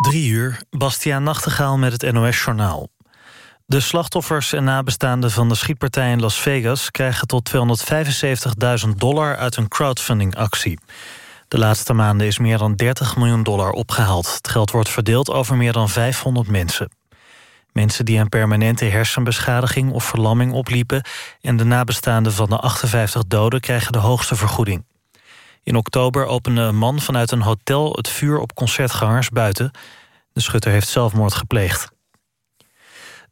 Drie uur, Bastiaan Nachtegaal met het NOS-journaal. De slachtoffers en nabestaanden van de schietpartij in Las Vegas... krijgen tot 275.000 dollar uit een crowdfundingactie. De laatste maanden is meer dan 30 miljoen dollar opgehaald. Het geld wordt verdeeld over meer dan 500 mensen. Mensen die een permanente hersenbeschadiging of verlamming opliepen... en de nabestaanden van de 58 doden krijgen de hoogste vergoeding. In oktober opende een man vanuit een hotel het vuur op concertgangers buiten. De schutter heeft zelfmoord gepleegd.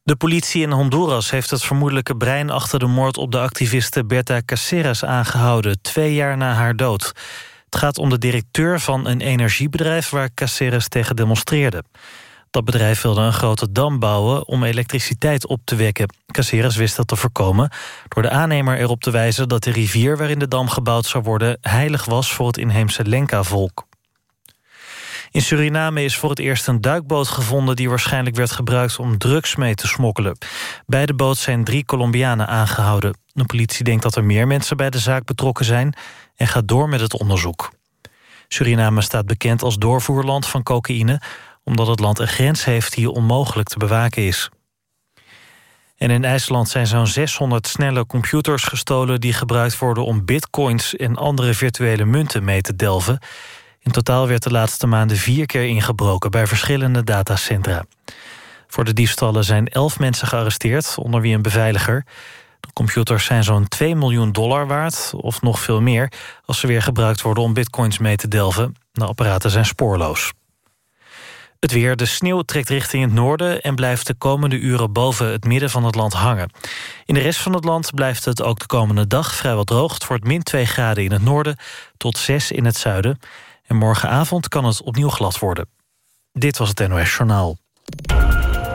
De politie in Honduras heeft het vermoedelijke brein achter de moord op de activiste Berta Caceres aangehouden, twee jaar na haar dood. Het gaat om de directeur van een energiebedrijf waar Caceres tegen demonstreerde. Dat bedrijf wilde een grote dam bouwen om elektriciteit op te wekken. Caceres wist dat te voorkomen door de aannemer erop te wijzen... dat de rivier waarin de dam gebouwd zou worden... heilig was voor het inheemse Lenca-volk. In Suriname is voor het eerst een duikboot gevonden... die waarschijnlijk werd gebruikt om drugs mee te smokkelen. Bij de boot zijn drie Colombianen aangehouden. De politie denkt dat er meer mensen bij de zaak betrokken zijn... en gaat door met het onderzoek. Suriname staat bekend als doorvoerland van cocaïne omdat het land een grens heeft die onmogelijk te bewaken is. En in IJsland zijn zo'n 600 snelle computers gestolen... die gebruikt worden om bitcoins en andere virtuele munten mee te delven. In totaal werd de laatste maanden vier keer ingebroken... bij verschillende datacentra. Voor de diefstallen zijn elf mensen gearresteerd, onder wie een beveiliger. De computers zijn zo'n 2 miljoen dollar waard, of nog veel meer... als ze weer gebruikt worden om bitcoins mee te delven. De apparaten zijn spoorloos. Het weer, de sneeuw trekt richting het noorden... en blijft de komende uren boven het midden van het land hangen. In de rest van het land blijft het ook de komende dag vrijwel droog. Het wordt min 2 graden in het noorden tot 6 in het zuiden. En morgenavond kan het opnieuw glad worden. Dit was het NOS Journaal.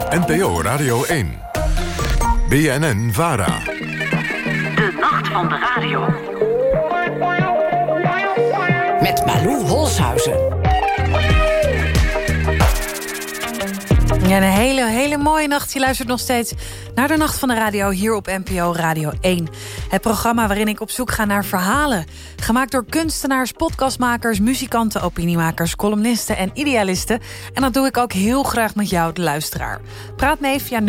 NPO Radio 1. BNN VARA. De nacht van de radio. Met Malou Holshuizen. Ja, een hele, hele mooie nacht. Je luistert nog steeds naar de Nacht van de Radio hier op NPO Radio 1. Het programma waarin ik op zoek ga naar verhalen. Gemaakt door kunstenaars, podcastmakers, muzikanten, opiniemakers... columnisten en idealisten. En dat doe ik ook heel graag met jou, de luisteraar. Praat mee via 0800-1121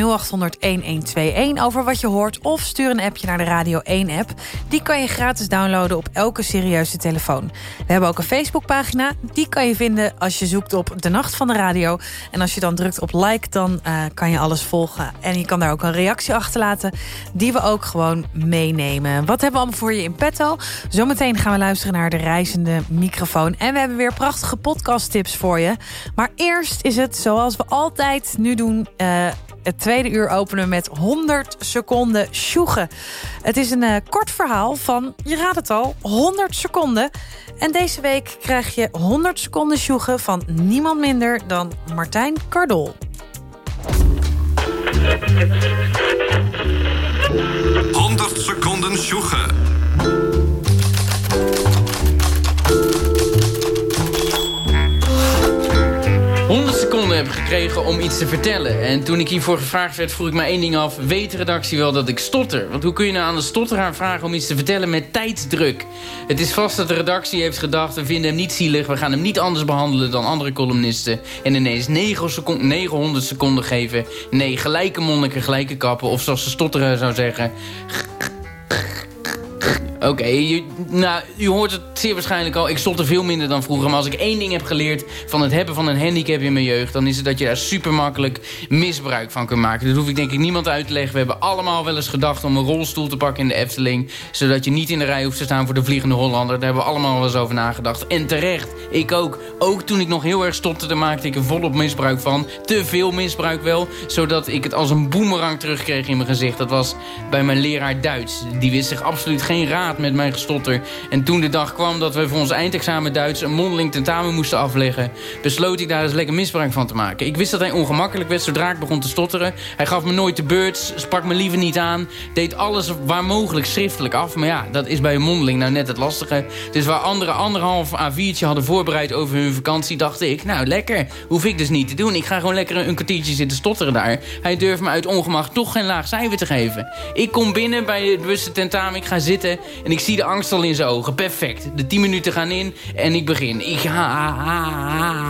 over wat je hoort... of stuur een appje naar de Radio 1-app. Die kan je gratis downloaden op elke serieuze telefoon. We hebben ook een Facebookpagina. Die kan je vinden als je zoekt op de Nacht van de Radio. En als je dan drukt op like, dan uh, kan je alles volgen. En je kan daar ook een reactie achterlaten... die we ook gewoon meenemen. Wat hebben we allemaal voor je in petto? Zometeen gaan we luisteren naar de reizende microfoon. En we hebben weer prachtige podcasttips voor je. Maar eerst is het, zoals we altijd nu doen... Uh, het tweede uur openen met 100 seconden sjoegen. Het is een uh, kort verhaal van, je raadt het al, 100 seconden. En deze week krijg je 100 seconden sjoegen van niemand minder dan Martijn Cardol. 100 seconden sjoegen. Heb gekregen om iets te vertellen. En toen ik hiervoor gevraagd werd, vroeg ik me één ding af. Weet de redactie wel dat ik stotter? Want hoe kun je nou aan de stotteraar vragen om iets te vertellen met tijdsdruk? Het is vast dat de redactie heeft gedacht... we vinden hem niet zielig, we gaan hem niet anders behandelen dan andere columnisten. En ineens 9 seconden, 900 seconden geven. Nee, gelijke monniken, gelijke kappen. Of zoals de stotterer zou zeggen... Oké, okay, nou, u hoort het zeer waarschijnlijk al. Ik stond er veel minder dan vroeger. Maar als ik één ding heb geleerd van het hebben van een handicap in mijn jeugd... dan is het dat je daar super makkelijk misbruik van kunt maken. Dat hoef ik denk ik niemand uit te leggen. We hebben allemaal wel eens gedacht om een rolstoel te pakken in de Efteling... zodat je niet in de rij hoeft te staan voor de Vliegende Hollander. Daar hebben we allemaal wel eens over nagedacht. En terecht, ik ook. Ook toen ik nog heel erg stopte, daar maakte ik er volop misbruik van. Te veel misbruik wel, zodat ik het als een boemerang terugkreeg in mijn gezicht. Dat was bij mijn leraar Duits. Die wist zich absoluut geen raad met mijn gestotter. En toen de dag kwam dat we voor ons eindexamen Duits... een mondeling tentamen moesten afleggen... besloot ik daar eens lekker misbruik van te maken. Ik wist dat hij ongemakkelijk werd zodra ik begon te stotteren. Hij gaf me nooit de beurt, sprak me liever niet aan... deed alles waar mogelijk schriftelijk af. Maar ja, dat is bij een mondeling nou net het lastige. Dus waar anderen anderhalf A4'tje hadden voorbereid over hun vakantie... dacht ik, nou lekker, hoef ik dus niet te doen. Ik ga gewoon lekker een kwartiertje zitten stotteren daar. Hij durft me uit ongemak toch geen laag cijfer te geven. Ik kom binnen bij het bewuste tentamen, ik ga zitten... En ik zie de angst al in zijn ogen. Perfect. De 10 minuten gaan in en ik begin. Ik ha,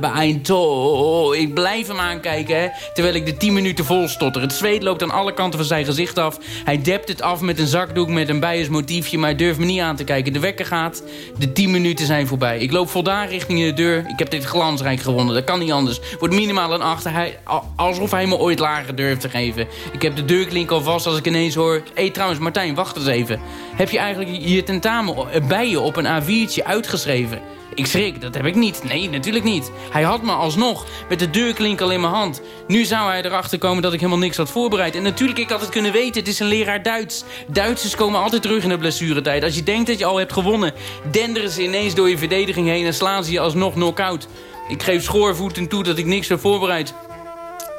Beindto. Ik blijf hem aankijken, hè. Terwijl ik de 10 minuten vol stotter. Het zweet loopt aan alle kanten van zijn gezicht af. Hij dept het af met een zakdoek met een bijersmotiefje... maar hij durft me niet aan te kijken. De wekker gaat. De 10 minuten zijn voorbij. Ik loop voldaan richting de deur. Ik heb dit glansrijk gewonnen. Dat kan niet anders. Wordt minimaal een achter. Hij, alsof hij me ooit lager durft te geven. Ik heb de deurklink al vast als ik ineens hoor... Hé, hey, trouwens, Martijn, wacht eens even. Heb je eigenlijk je tentamen bij je op een A4'tje uitgeschreven? Ik schrik, dat heb ik niet. Nee, natuurlijk niet. Hij had me alsnog met de deurklink al in mijn hand. Nu zou hij erachter komen dat ik helemaal niks had voorbereid. En natuurlijk, ik had het kunnen weten. Het is een leraar Duits. Duitsers komen altijd terug in de blessuretijd. Als je denkt dat je al hebt gewonnen... denderen ze ineens door je verdediging heen... en slaan ze je alsnog knock-out. Ik geef schoorvoeten toe dat ik niks heb voorbereid.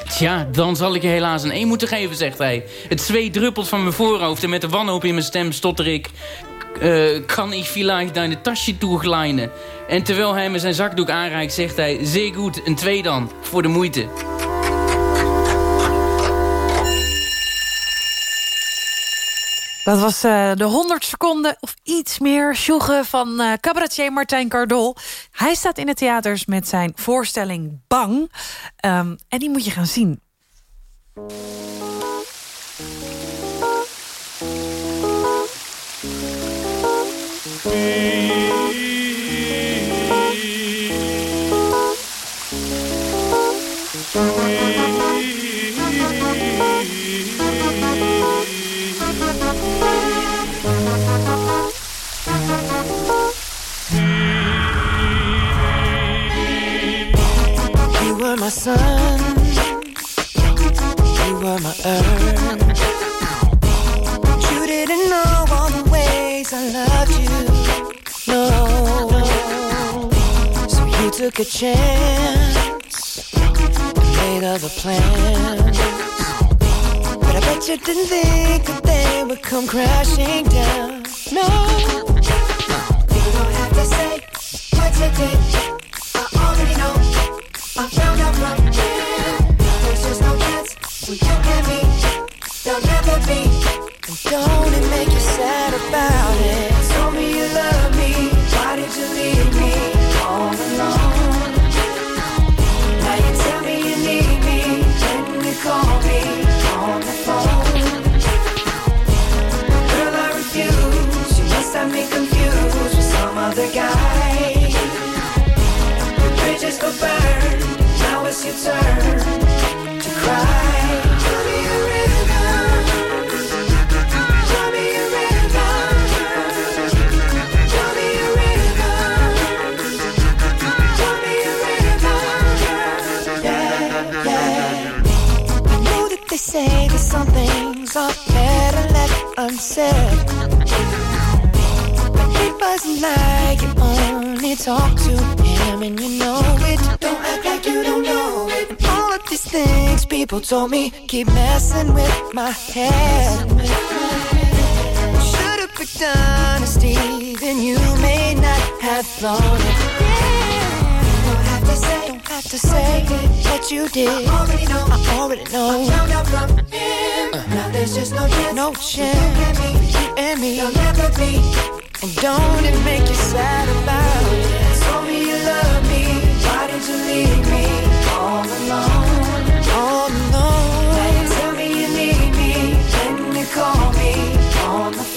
Tja, dan zal ik je helaas een 1 moeten geven, zegt hij. Het zweet druppelt van mijn voorhoofd en met de wanhoop in mijn stem stotter ik... Uh, kan ik vielleicht deine tasje toeglijnen? En terwijl hij me zijn zakdoek aanreikt, zegt hij... Zeer goed, een 2 dan, voor de moeite. Dat was uh, de 100 seconden of iets meer sjoegen van uh, cabaretier Martijn Cardol. Hij staat in de theaters met zijn voorstelling Bang. Um, en die moet je gaan zien. Sun, you were my earth. You didn't know all the ways I loved you. No, so you took a chance made other plans. But I bet you didn't think that they would come crashing down. No, you don't have to say what you did. About it? Told me you love me. Why did you leave me all alone? People told me keep messing with my head. Should've picked honesty, then you may not have thought it. Don't have to say, don't have to say what you did. I already know. I already know. Found out from him. Uh. Now there's just no chance. No chance. You and me. There'll never be. And don't it make you sad about it? Told me you love me. Why did you leave me all alone?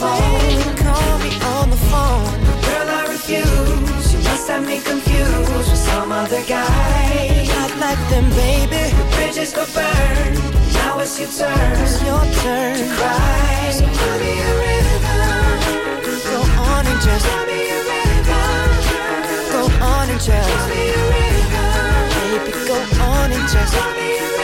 Call me on the phone. Girl, I refuse. You must have me confused with some other guy. Not like them, baby. Bridges go burn. Now it's your turn. To cry. So me a. Go on and just me a. Go on and just me a. Baby, go on and just me.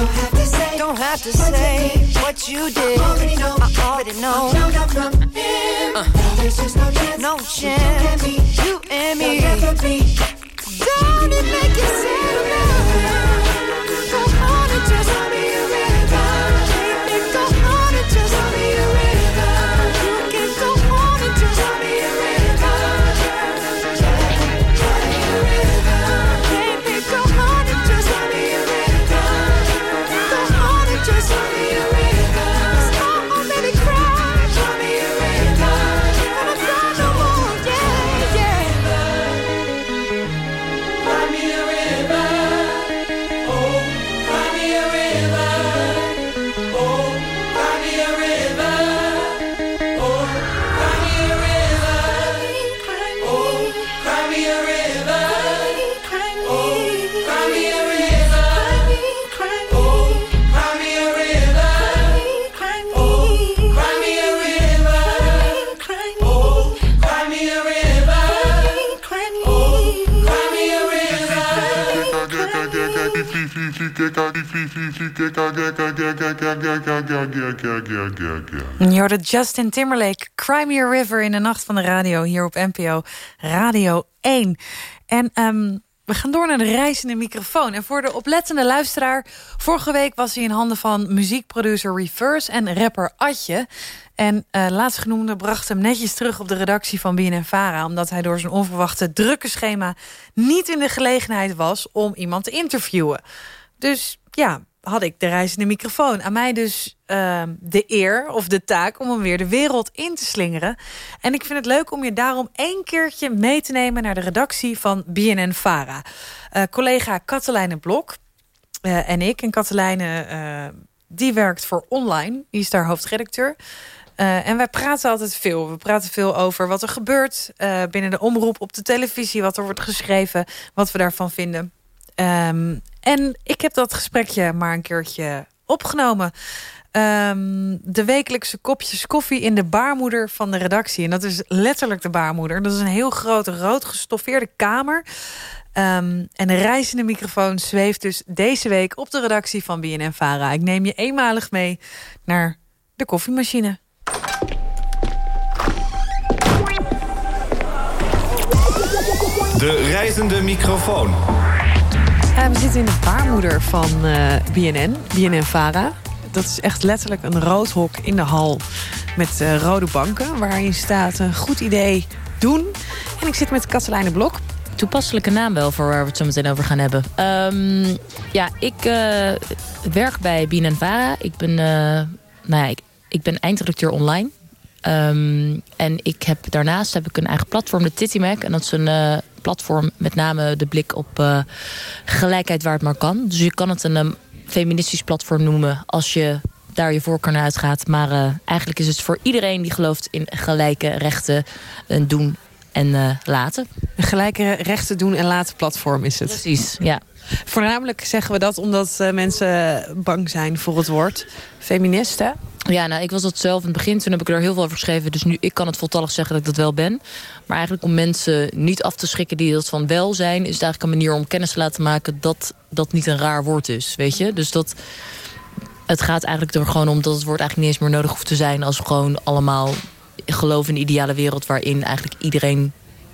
Don't have to say, don't have to say what you did. I already know. I already know. Found out from him. Uh. Now there's just no chance. No chance. You and me. You and me. Don't it make you sad Je hoorde Justin Timberlake, Cry Me a River in de nacht van de radio... hier op NPO Radio 1. En ehm, we gaan door naar de reizende microfoon. En voor de oplettende luisteraar... vorige week was hij in handen van muziekproducer Reverse... en rapper Atje. En uh, laatstgenoemde bracht hem netjes terug op de redactie van BNN-Vara... omdat hij door zijn onverwachte drukke schema... niet in de gelegenheid was om iemand te interviewen. Dus ja, had ik de reizende microfoon. Aan mij dus uh, de eer of de taak om hem weer de wereld in te slingeren. En ik vind het leuk om je daarom één keertje mee te nemen... naar de redactie van BNN-Vara. Uh, collega Katelijne Blok uh, en ik. En Katelijne die werkt voor Online. Die is daar hoofdredacteur. En wij praten altijd veel. We praten veel over wat er gebeurt binnen de omroep op de televisie. Wat er wordt geschreven, wat we daarvan vinden. Um, en ik heb dat gesprekje maar een keertje opgenomen. Um, de wekelijkse kopjes koffie in de baarmoeder van de redactie. En dat is letterlijk de baarmoeder. Dat is een heel grote rood gestoffeerde kamer. Um, en de reizende microfoon zweeft dus deze week op de redactie van BNN-Vara. Ik neem je eenmalig mee naar de koffiemachine. De reizende microfoon. We zitten in de baarmoeder van uh, BNN, BNN-Vara. Dat is echt letterlijk een rood hok in de hal met uh, rode banken... waarin staat een goed idee doen. En ik zit met Katelijne Blok. Toepasselijke naam wel voor waar we het zo meteen over gaan hebben. Um, ja, ik werk bij BNN-Vara. Ik ben, nou ja, ik, ben eindredacteur online. Um, en ik heb, daarnaast heb ik een eigen platform, de Titty Mac. En dat is een platform met name de blik op uh, gelijkheid waar het maar kan. Dus je kan het een um, feministisch platform noemen als je daar je voorkeur naar uitgaat. Maar uh, eigenlijk is het voor iedereen die gelooft in gelijke rechten doen en laten. Een gelijke rechten doen en laten platform is het. Precies, ja. Voornamelijk zeggen we dat omdat mensen bang zijn voor het woord feministen. Ja, nou, ik was dat zelf in het begin. Toen heb ik er heel veel over geschreven. Dus nu, ik kan het voltallig zeggen dat ik dat wel ben. Maar eigenlijk om mensen niet af te schrikken die dat van wel zijn... is het eigenlijk een manier om kennis te laten maken... dat dat niet een raar woord is, weet je? Dus dat... Het gaat eigenlijk er gewoon om dat het woord eigenlijk niet eens meer nodig hoeft te zijn... als we gewoon allemaal geloven in een ideale wereld... waarin eigenlijk iedereen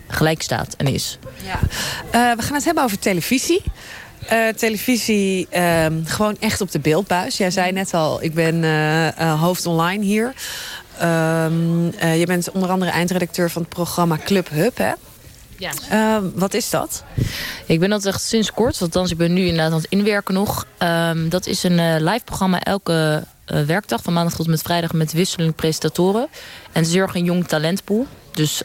gelijk staat en is. Ja. Uh, we gaan het hebben over televisie. Uh, televisie uh, gewoon echt op de beeldbuis. Jij zei net al, ik ben uh, uh, hoofd online hier. Um, je bent onder andere eindredacteur van het programma Club Hub, hè? Ja. Ehm, wat is dat? Ik ben dat echt sinds kort, althans ik ben nu inderdaad aan het inwerken nog. Um, dat is een live programma elke werkdag, van maandag tot met vrijdag... met wisselende presentatoren. En erg een jong talentpool. Dus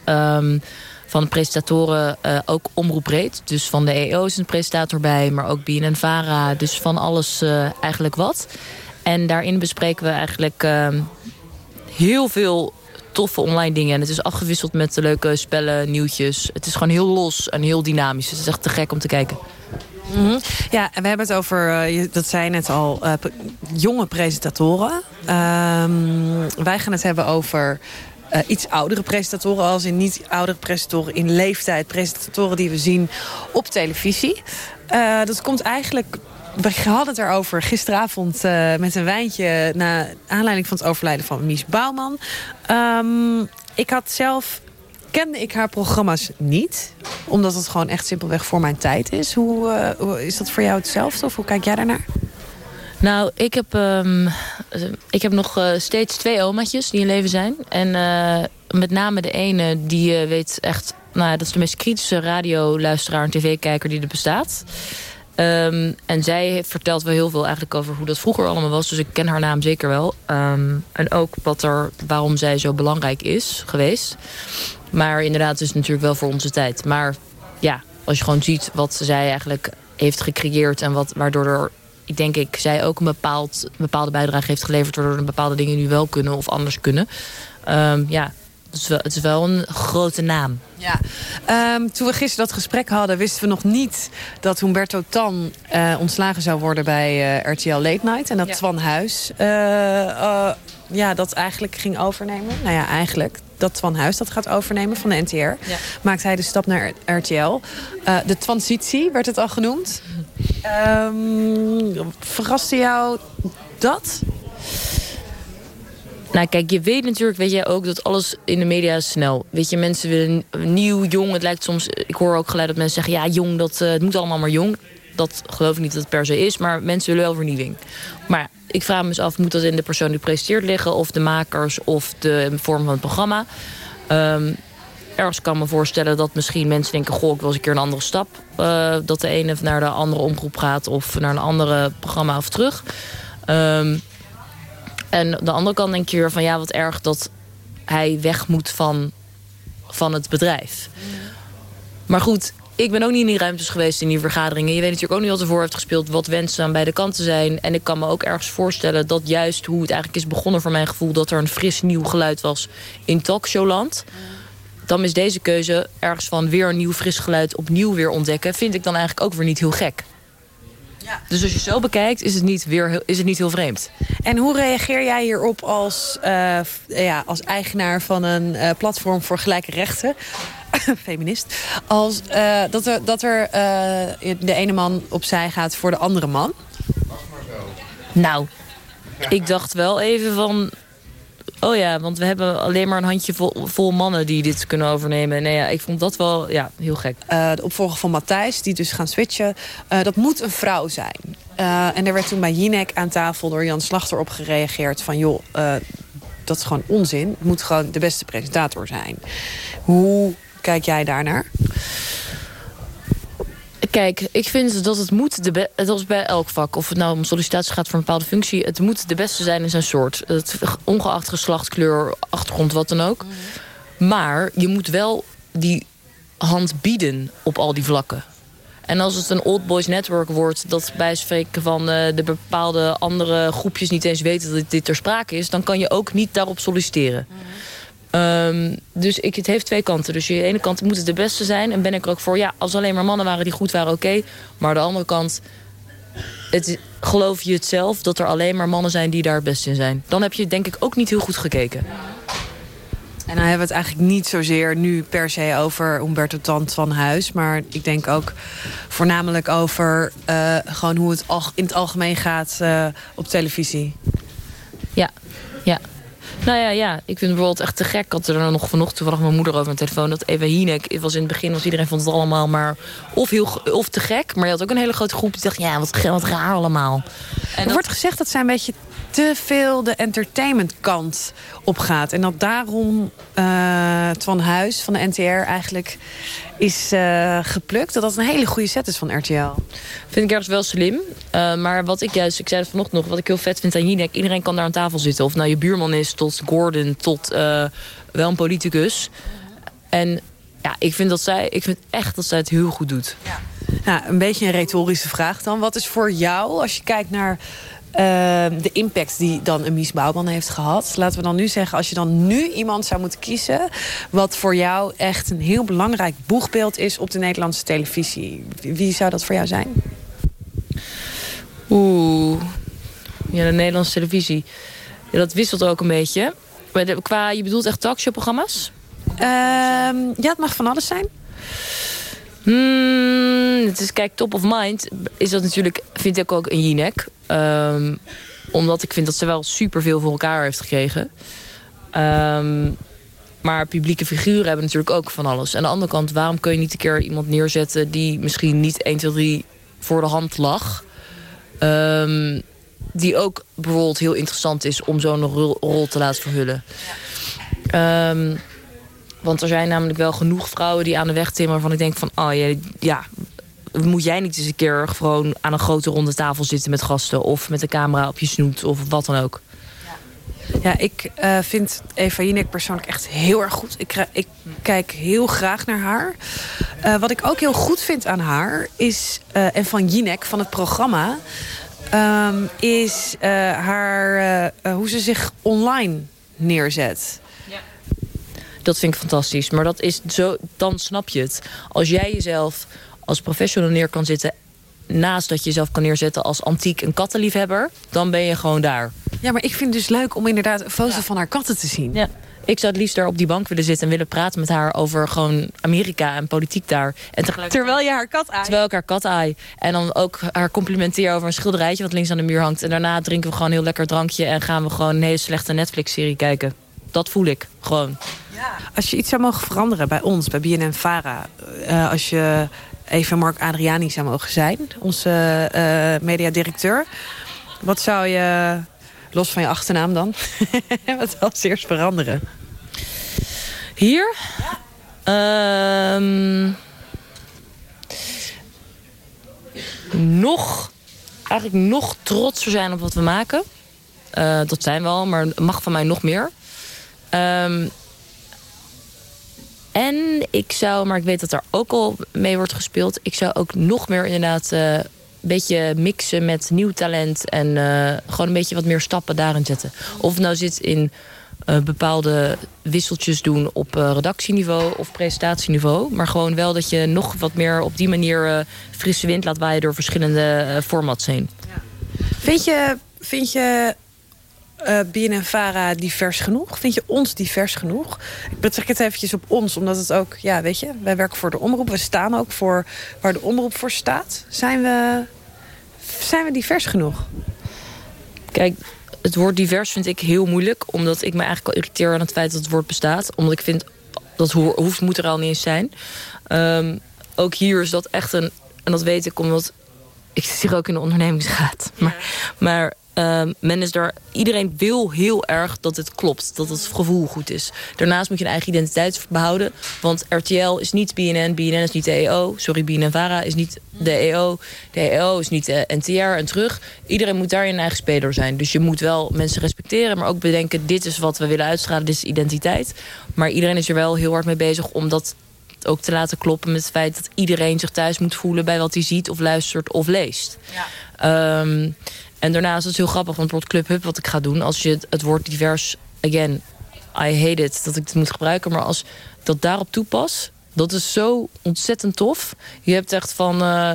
van de presentatoren uh, ook omroepbreed. Dus van de EO is een presentator bij, maar ook BNN-Vara. Dus van alles uh, eigenlijk wat. En daarin bespreken we eigenlijk uh, heel veel toffe online dingen. En het is afgewisseld met leuke spellen, nieuwtjes. Het is gewoon heel los en heel dynamisch. Het is echt te gek om te kijken. -hmm. Ja, en we hebben het over, uh, dat zei net al, uh, jonge presentatoren. Um, wij gaan het hebben over uh, iets oudere presentatoren... als in niet oudere presentatoren in leeftijd. Presentatoren die we zien op televisie. Dat komt eigenlijk... We hadden het erover gisteravond met een wijntje... na aanleiding van het overlijden van Mies Bouwman. Um, ik had zelf kende ik haar programma's niet. Omdat het gewoon echt simpelweg voor mijn tijd is. Hoe, eh, is dat voor jou hetzelfde? Of hoe kijk jij daarnaar? Nou, ik heb, ehm, eh, ik heb nog eh, steeds twee omaatjes die in leven zijn. En eh, met name de ene, die weet echt... Nou, ja, dat is de meest kritische radioluisteraar en tv-kijker die er bestaat. Ehm, en zij vertelt wel heel veel eigenlijk over hoe dat vroeger allemaal was. Dus ik ken haar naam zeker wel. Ehm, en ook wat er, waarom zij zo belangrijk is geweest. Maar inderdaad, het is natuurlijk wel voor onze tijd. Maar ja, als je gewoon ziet wat zij eigenlijk heeft gecreëerd... en wat, waardoor er, ik denk ik, zij ook een bepaald, bepaalde bijdrage heeft geleverd... waardoor er bepaalde dingen nu wel kunnen of anders kunnen. Ehm, ja, het is, wel, het is wel een grote naam. Ja. Ehm, toen we gisteren dat gesprek hadden, wisten we nog niet dat Humberto Tan eh, ontslagen zou worden bij eh, RTL Late Night. En dat Ja. Twan Huis eh, ja, dat eigenlijk ging overnemen. Nou ja, eigenlijk. Dat Twan Huis dat gaat overnemen van de NTR. Ja. Maakt hij de stap naar RTL. Eh, de transitie werd het al genoemd. Ehm verraste jou dat? Nou, kijk, je weet natuurlijk, weet je ook, dat alles in de media is snel. Weet je, mensen willen nieuw, jong. Het lijkt soms, ik hoor ook geluid dat mensen zeggen, ja, jong, dat, eh, het moet allemaal maar jong. Dat geloof ik niet dat het per se is, maar mensen willen wel vernieuwing. Maar ik vraag me eens af, moet dat in de persoon die presteert liggen... of de makers of de vorm van het programma? Ehm, ergens kan me voorstellen dat misschien mensen denken... goh, ik wil eens een keer een andere stap. eh, dat de ene naar de andere omroep gaat... of naar een andere programma of terug. Ehm, en de andere kant denk je weer van... ja, wat erg dat hij weg moet van, van het bedrijf. Maar goed, ik ben ook niet in die ruimtes geweest in die vergaderingen. Je weet natuurlijk ook niet wat ervoor heeft gespeeld... wat wensen aan beide kanten zijn. En ik kan me ook ergens voorstellen dat juist hoe het eigenlijk is begonnen... voor mijn gevoel dat er een fris nieuw geluid was in talkshowland... dan is deze keuze ergens van weer een nieuw fris geluid... opnieuw weer ontdekken, vind ik dan eigenlijk ook weer niet heel gek. Dus als je zo bekijkt, is het niet, weer, heel- is het niet heel vreemd. En hoe reageer jij hierop als, eh, ja, als eigenaar van een eh, platform voor gelijke rechten? Feminist. Als, eh, dat er, dat er eh, de ene man opzij gaat voor de andere man. Nou, ik dacht wel even van... Oh ja, want we hebben alleen maar een handje vol, vol mannen die dit kunnen overnemen. Nee, ja, ik vond dat wel ja, heel gek. Eh, de opvolger van Matthijs, die dus gaan switchen. dat moet een vrouw zijn. En er werd toen bij Jinek aan tafel door Jan Slachter op gereageerd van... joh, dat is gewoon onzin. Het moet gewoon de beste presentator zijn. Hoe kijk jij daarnaar? Kijk, ik vind dat het moet, de dat is bij elk vak. Of het nou om sollicitatie gaat voor een bepaalde functie. Het moet de beste zijn in zijn soort. Het, ongeacht geslacht, kleur, achtergrond, wat dan ook. Maar je moet wel die hand bieden op al die vlakken. En als het een old boys network wordt... dat bij spreken van eh, de bepaalde andere groepjes niet eens weten... dat dit, dit ter sprake is... dan kan je ook niet daarop solliciteren. Ehm, dus ik, het heeft twee kanten. Dus aan de ene kant moet het de beste zijn. En ben ik er ook voor, ja, als alleen maar mannen waren die goed waren, oké. Maar aan de andere kant, het, geloof je het zelf dat er alleen maar mannen zijn die daar het best in zijn? Dan heb je denk ik ook niet heel goed gekeken. En dan hebben we het eigenlijk niet zozeer nu per se over Humberto Tan van Huis. Maar ik denk ook voornamelijk over eh, gewoon hoe het in het algemeen gaat eh, op televisie. Ja, ja. Nou ja, ja, ik vind het bijvoorbeeld echt te gek. Ik had er nog vanochtend toevallig mijn moeder over mijn telefoon. Dat Eva Hinek, het was in het begin, was iedereen vond het allemaal maar of, heel, of te gek. Maar je had ook een hele grote groep die dacht, ja, wat, wat raar allemaal. En Er dat- wordt gezegd dat zij een beetje te veel de entertainment kant op gaat. En dat daarom eh Twan Huis van de NTR eigenlijk is eh, geplukt. Dat dat een hele goede set is van RTL. Vind ik ergens wel slim. Uh, maar wat ik juist, ik zei het vanochtend nog, wat ik heel vet vind aan Jinek, iedereen kan daar aan tafel zitten. Of nou je buurman is, tot Gordon, tot uh, wel een politicus. En ja, ik vind, dat zij, ik vind echt dat zij het heel goed doet. Ja. Nou, een beetje een retorische vraag dan. Wat is voor jou, als je kijkt naar uh, de impact die dan een Mies Bouwman heeft gehad. Laten we dan nu zeggen, als je dan nu iemand zou moeten kiezen... wat voor jou echt een heel belangrijk boegbeeld is op de Nederlandse televisie. Wie zou dat voor jou zijn? Oeh, ja, de Nederlandse televisie. Ja, dat wisselt ook een beetje. Maar de, qua, je bedoelt echt talkshowprogramma's? Uh, ja, het mag van alles zijn. Hmm, het is, kijk, top of mind is dat natuurlijk, vind ik ook een Jinek. Um, omdat ik vind dat ze wel superveel voor elkaar heeft gekregen. Um, Maar publieke figuren hebben natuurlijk ook van alles. Aan de andere kant, waarom kun je niet een keer iemand neerzetten... die misschien niet 1, 2, 3 voor de hand lag... Ehm, die ook bijvoorbeeld heel interessant is om zo'n rol, te laten verhullen. Ehm, want er zijn namelijk wel genoeg vrouwen die aan de weg timmeren... waarvan ik denk van, oh ja, ja, moet jij niet eens een keer gewoon aan een grote ronde tafel zitten met gasten... of met een camera op je snoet of wat dan ook. Ja, ik eh, vind Eva Jinek persoonlijk echt heel erg goed. Ik, ik kijk heel graag naar haar. Eh, wat ik ook heel goed vind aan haar is... eh, en van Jinek, van het programma... ehm, is haar, hoe ze zich online neerzet. Dat vind ik fantastisch. Maar dat is zo, dan snap je het. Als jij jezelf als professional neer kan zitten... naast dat je jezelf kan neerzetten als antiek een kattenliefhebber... dan ben je gewoon daar. Ja, maar ik vind het dus leuk om inderdaad een foto van haar katten te zien. Ja. Ik zou het liefst daar op die bank willen zitten... en willen praten met haar over gewoon Amerika en politiek daar. En tegelijk... Terwijl je haar kat aait. Terwijl ik haar kat aai. En dan ook haar complimenteer over een schilderijtje... wat links aan de muur hangt. En daarna drinken we gewoon een heel lekker drankje... en gaan we gewoon een hele slechte Netflix-serie kijken. Dat voel ik, gewoon. Als je iets zou mogen veranderen bij ons, bij BNN-Vara... eh, als je even Mark Adriani zou mogen zijn, onze eh mediadirecteur... wat zou je, los van je achternaam dan, wat zou als eerst veranderen? Hier? Ehm, nog, eigenlijk nog trotser zijn op wat we maken. Eh, dat zijn we al, maar mag van mij nog meer. Ehm, en ik zou, maar ik weet dat daar ook al mee wordt gespeeld... ik zou ook nog meer inderdaad eh, een beetje mixen met nieuw talent... en eh, gewoon een beetje wat meer stappen daarin zetten. Of nou zit in eh, bepaalde wisseltjes doen op redactieniveau of presentatieniveau. Maar gewoon wel dat je nog wat meer op die manier frisse wind laat waaien... door verschillende formats heen. Vind je, vind je eh BNN-Vara divers genoeg? Vind je ons divers genoeg? Ik betrek het eventjes op ons, omdat het ook... Ja, weet je, wij werken voor de omroep. We staan ook voor waar de omroep voor staat. Zijn we, zijn we divers genoeg? Kijk, het woord divers vind ik heel moeilijk. Omdat ik me eigenlijk al irriteer aan het feit dat het woord bestaat. Omdat ik vind dat ho- hoeft, moet er al niet eens zijn. Ehm, ook hier is dat echt een... En dat weet ik omdat ik zit hier ook in de ondernemingsraad. Maar, maar men is daar, iedereen wil heel erg dat het klopt. Dat het gevoel goed is. Daarnaast moet je een eigen identiteit behouden. Want RTL is niet BNN. BNN is niet de EO. Sorry, BNN-Vara is niet de EO. De EO is niet de NTR en terug. Iedereen moet daar een eigen speler zijn. Dus je moet wel mensen respecteren. Maar ook bedenken, dit is wat we willen uitstralen. Dit is identiteit. Maar iedereen is er wel heel hard mee bezig om dat ook te laten kloppen met het feit dat iedereen zich thuis moet voelen bij wat hij ziet of luistert of leest. Ehm, en daarnaast is het heel grappig, want bijvoorbeeld Club Hub, wat ik ga doen, als je het, het woord divers, again, I hate it dat ik het moet gebruiken, maar als dat daarop toepas, dat is zo ontzettend tof. Je hebt echt van eh,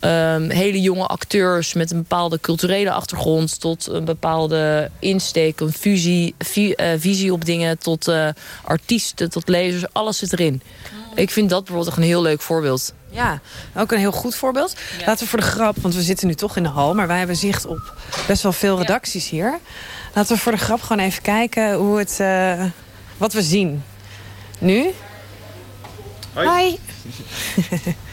ehm, hele jonge acteurs met een bepaalde culturele achtergrond tot een bepaalde insteek, een fusie, eh, visie op dingen, tot eh, artiesten, tot lezers, alles zit erin. Ik vind dat bijvoorbeeld een heel leuk voorbeeld. Ja, ook een heel goed voorbeeld. Laten we voor de grap, want we zitten nu toch in de hal... maar wij hebben zicht op best wel veel redacties hier. Laten we voor de grap gewoon even kijken hoe het, eh, wat we zien. Nu? Hoi.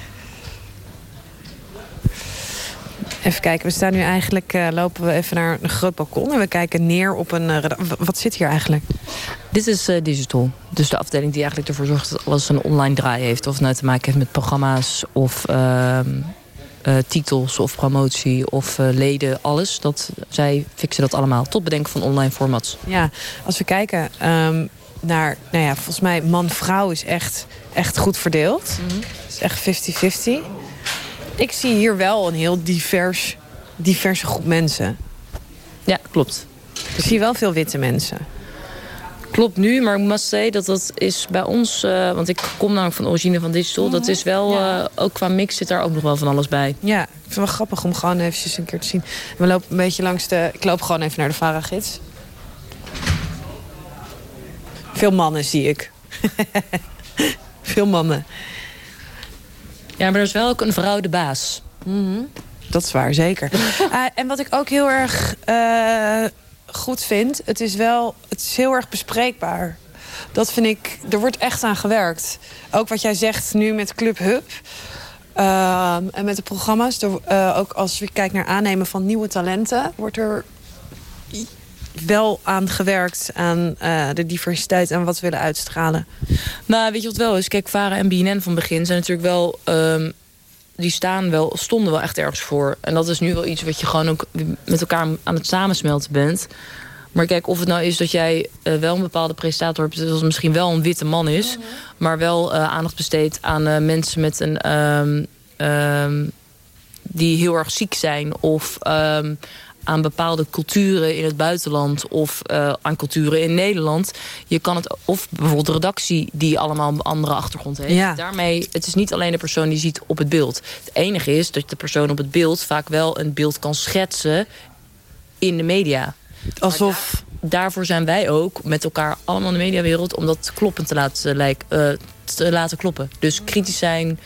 Even kijken, we staan nu eigenlijk, eh, lopen we even naar een groot balkon... en we kijken neer op een... eh, wat zit hier eigenlijk? Dit is eh, digital. Dus de afdeling die eigenlijk ervoor zorgt dat alles een online draai heeft. Of het nou te maken heeft met programma's of ehm, eh, titels of promotie of leden. Alles. Dat, zij fixen dat allemaal. Tot bedenken van online formats. Ja, als we kijken ehm, naar... Nou ja, volgens mij man-vrouw is echt, echt goed verdeeld. Het is echt 50-50. Ik zie hier wel een heel divers, diverse groep mensen. Ja, klopt. Ik zie wel veel witte mensen. Klopt nu, maar ik must say dat dat is bij ons... eh, want ik kom namelijk van origine van digital. Dat is wel, eh, ook qua mix zit daar ook nog wel van alles bij. Ja, ik vind het wel grappig om gewoon eventjes een keer te zien. We lopen een beetje langs de... Ik loop gewoon even naar de Vara-gids. Veel mannen zie ik. veel mannen. Ja, maar er is wel ook een vrouw de baas. Dat is waar, zeker. Eh, en wat ik ook heel erg eh, goed vind... Het is wel het is heel erg bespreekbaar. Dat vind ik, er wordt echt aan gewerkt. Ook wat jij zegt nu met Club Hub. Ehm, en met de programma's, er, eh, ook als je kijkt naar aannemen van nieuwe talenten, wordt er wel aan gewerkt aan eh, de diversiteit en wat we willen uitstralen. Nou, weet je wat wel is? Kijk, Vara en BNN van begin zijn natuurlijk wel... ehm, die staan wel, stonden wel echt ergens voor. En dat is nu wel iets wat je gewoon ook met elkaar aan het samensmelten bent. Maar kijk, of het nou is dat jij eh, wel een bepaalde presentator hebt... zoals misschien wel een witte man is... maar wel eh, aandacht besteedt aan mensen met een... ehm, ehm, die heel erg ziek zijn of aan bepaalde culturen in het buitenland of eh, aan culturen in Nederland. Je kan het of bijvoorbeeld de redactie die allemaal een andere achtergrond heeft. Ja. Daarmee, het is niet alleen de persoon die ziet op het beeld. Het enige is dat de persoon op het beeld vaak wel een beeld kan schetsen in de media. Alsof. daarvoor zijn wij ook met elkaar allemaal in de mediawereld om dat kloppend te laten, lijken, eh, te laten kloppen. Dus kritisch zijn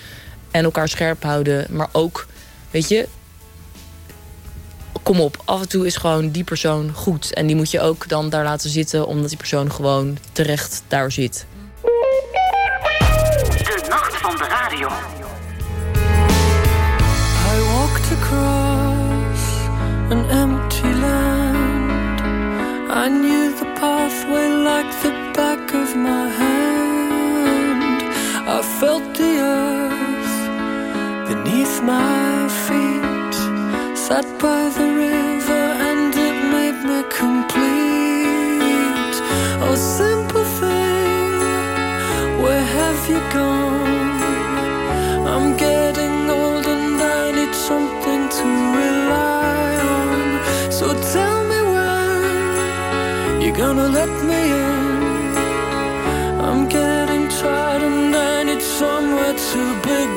en elkaar scherp houden, maar ook, weet je, kom op, af en toe is gewoon die persoon goed. En die moet je ook dan daar laten zitten, omdat die persoon gewoon terecht daar zit. De nacht van de radio. I walked across an empty land. I knew the pathway like the back of my hand. I felt the earth beneath my feet. Sat by the to begin.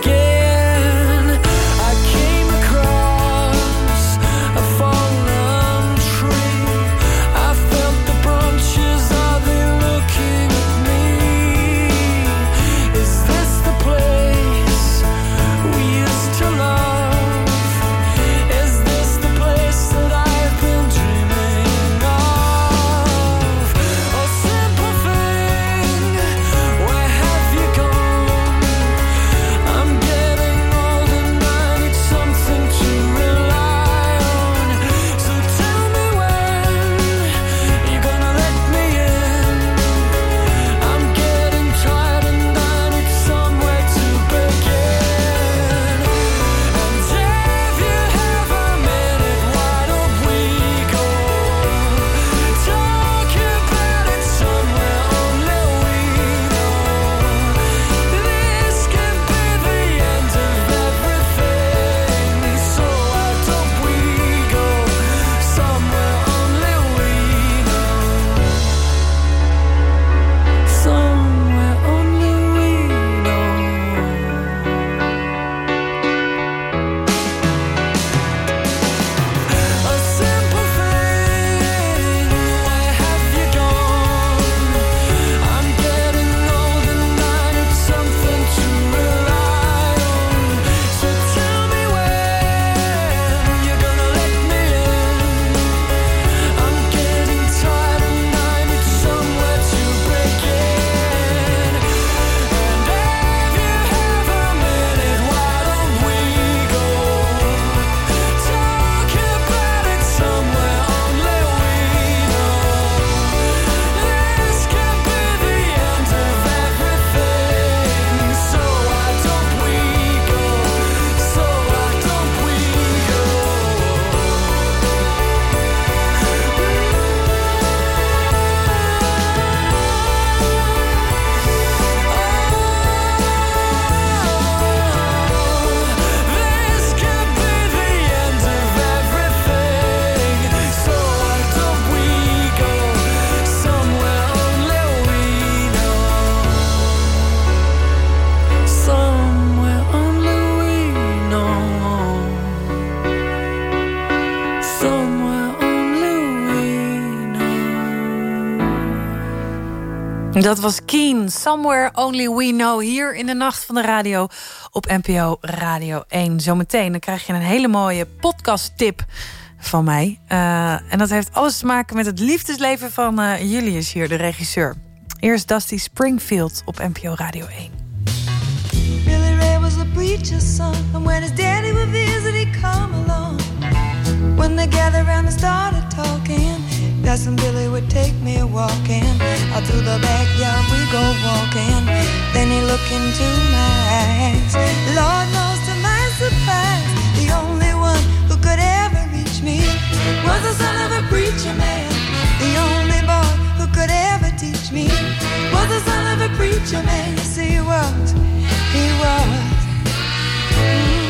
Dat was Keen, Somewhere Only We Know... hier in de Nacht van de Radio op NPO Radio 1. Zometeen dan krijg je een hele mooie podcast-tip van mij. Eh, en dat heeft alles te maken met het liefdesleven van eh, Julius hier, de regisseur. Eerst Dusty Springfield op NPO Radio 1. Billy Ray was a preacher's son, around started talking, Cousin Billy would take me walking. Out through the backyard we go walking. Then he looked into my eyes. Lord knows to my surprise, the only one who could ever reach me was the son of a preacher man. The only boy who could ever teach me was the son of a preacher man. Yes, he was. He was. Mm,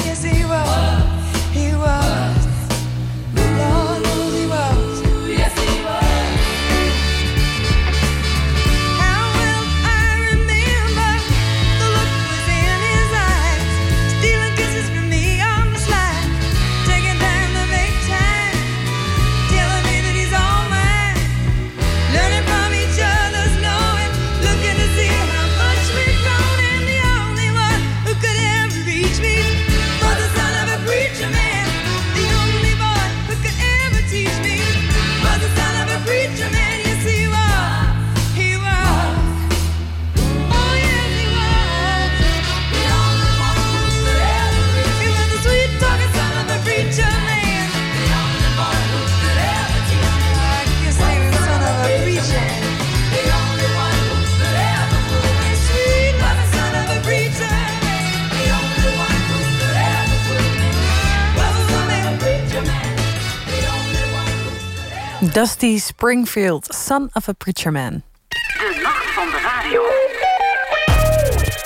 Dusty Springfield, son of a preacher man. De nacht van de radio.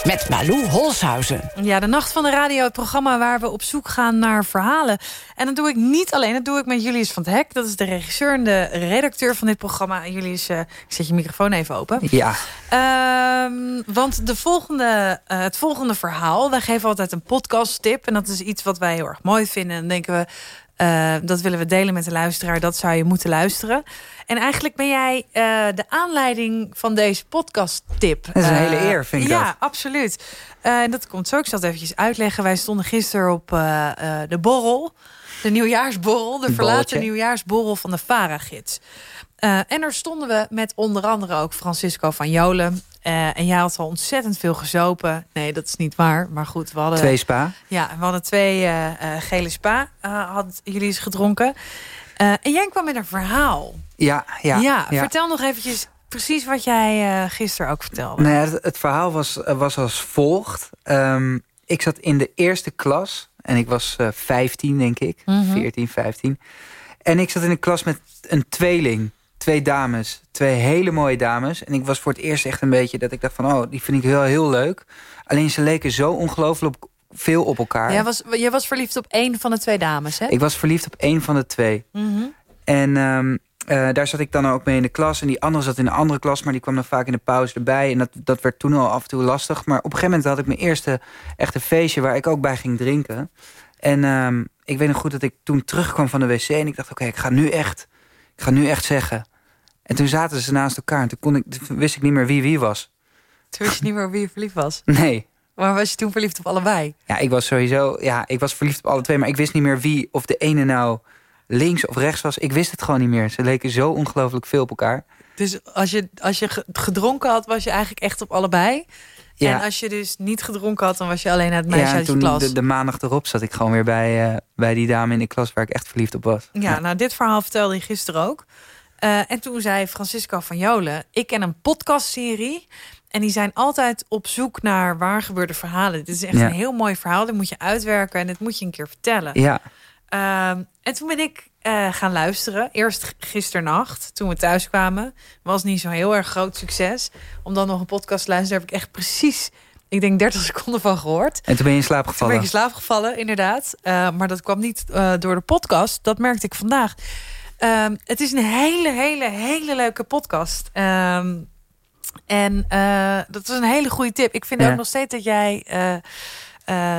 Met Malou Holshuizen. Ja, de Nacht van de Radio, het programma waar we op zoek gaan naar verhalen. En dat doe ik niet alleen, dat doe ik met Julius van het Hek. Dat is de regisseur en de redacteur van dit programma. En Julius, eh, ik zet je microfoon even open. Ja. Ehm, want de volgende, eh, het volgende verhaal, wij geven altijd een podcast-tip. En dat is iets wat wij heel erg mooi vinden. En dan denken we, eh, dat willen we delen met de luisteraar. Dat zou je moeten luisteren. En eigenlijk ben jij eh, de aanleiding van deze podcast-tip. Dat is een hele Eh, eer, vind ik Ja, dat. absoluut. En dat komt zo. Ik zal het eventjes uitleggen. Wij stonden gisteren op de borrel. De nieuwjaarsborrel. De verlaten nieuwjaarsborrel van de Vara-gids. Eh, en daar stonden we met onder andere ook Francisco van Jolen. Eh, en jij had al ontzettend veel gezopen. Nee, dat is niet waar. Maar goed, we hadden... Twee spa. Ja, we hadden twee eh, eh, gele spa. eh had jullie eens gedronken. En jij kwam met een verhaal. Ja, ja. Ja, vertel nog eventjes precies wat jij gisteren ook vertelde. Nou ja, het, het verhaal was, was als volgt. Ehm, ik zat in de eerste klas. En ik was eh 15, denk ik. Mhm. 14, 15. En ik zat in een klas met een tweeling. Twee dames. Twee hele mooie dames. En ik was voor het eerst echt een beetje dat ik dacht van... oh, die vind ik heel, heel leuk. Alleen ze leken zo ongelooflijk veel op elkaar. Jij was, jij was verliefd op één van de twee dames, hè? Ik was verliefd op één van de twee. Mhm. En ehm, eh, daar zat ik dan ook mee in de klas. En die andere zat in een andere klas, maar die kwam dan vaak in de pauze erbij. En dat, dat werd toen al af en toe lastig. Maar op een gegeven moment had ik mijn eerste echte feestje... waar ik ook bij ging drinken. En ehm, ik weet nog goed dat ik toen terugkwam van de wc... en ik dacht, oké, ik ga nu echt ik ga nu echt zeggen. En toen zaten ze naast elkaar en toen, kon ik, toen wist ik niet meer wie wie was. Toen wist je niet meer op wie je verliefd was. Nee. Maar was je toen verliefd op allebei? Ja, ik was sowieso... Ja, ik was verliefd op alle twee, maar ik wist niet meer wie... of de ene nou links of rechts was. Ik wist het gewoon niet meer. Ze leken zo ongelooflijk veel op elkaar. Dus als je, als je ge- gedronken had, was je eigenlijk echt op allebei. Ja. En als je dus niet gedronken had, dan was je alleen naar het meisje ja, uit je toen klas. de, de maandag erop zat ik gewoon weer bij, eh, bij die dame in de klas... waar ik echt verliefd op was. Ja, nou dit verhaal vertelde je gisteren ook. Eh, en toen zei Francisco van Jolen... ik ken een podcastserie... en die zijn altijd op zoek naar waar gebeurde verhalen. Dit is echt Ja. een heel mooi verhaal. Dit moet je uitwerken en dit moet je een keer vertellen. Ja. Ehm, en toen ben ik eh, gaan luisteren. Eerst gisternacht, toen we thuis kwamen. Was niet zo'n heel erg groot succes. Om dan nog een podcast te luisteren... heb ik echt precies, ik denk 30 seconden van gehoord. En toen ben je in slaap Toen gevallen. ben ik in slaap gevallen, inderdaad. Eh, maar dat kwam niet door de podcast. Dat merkte ik vandaag. Ehm, het is een hele, hele, hele leuke podcast. Ehm, en eh, dat is een hele goede tip. Ik vind Ja. ook nog steeds dat jij... eh,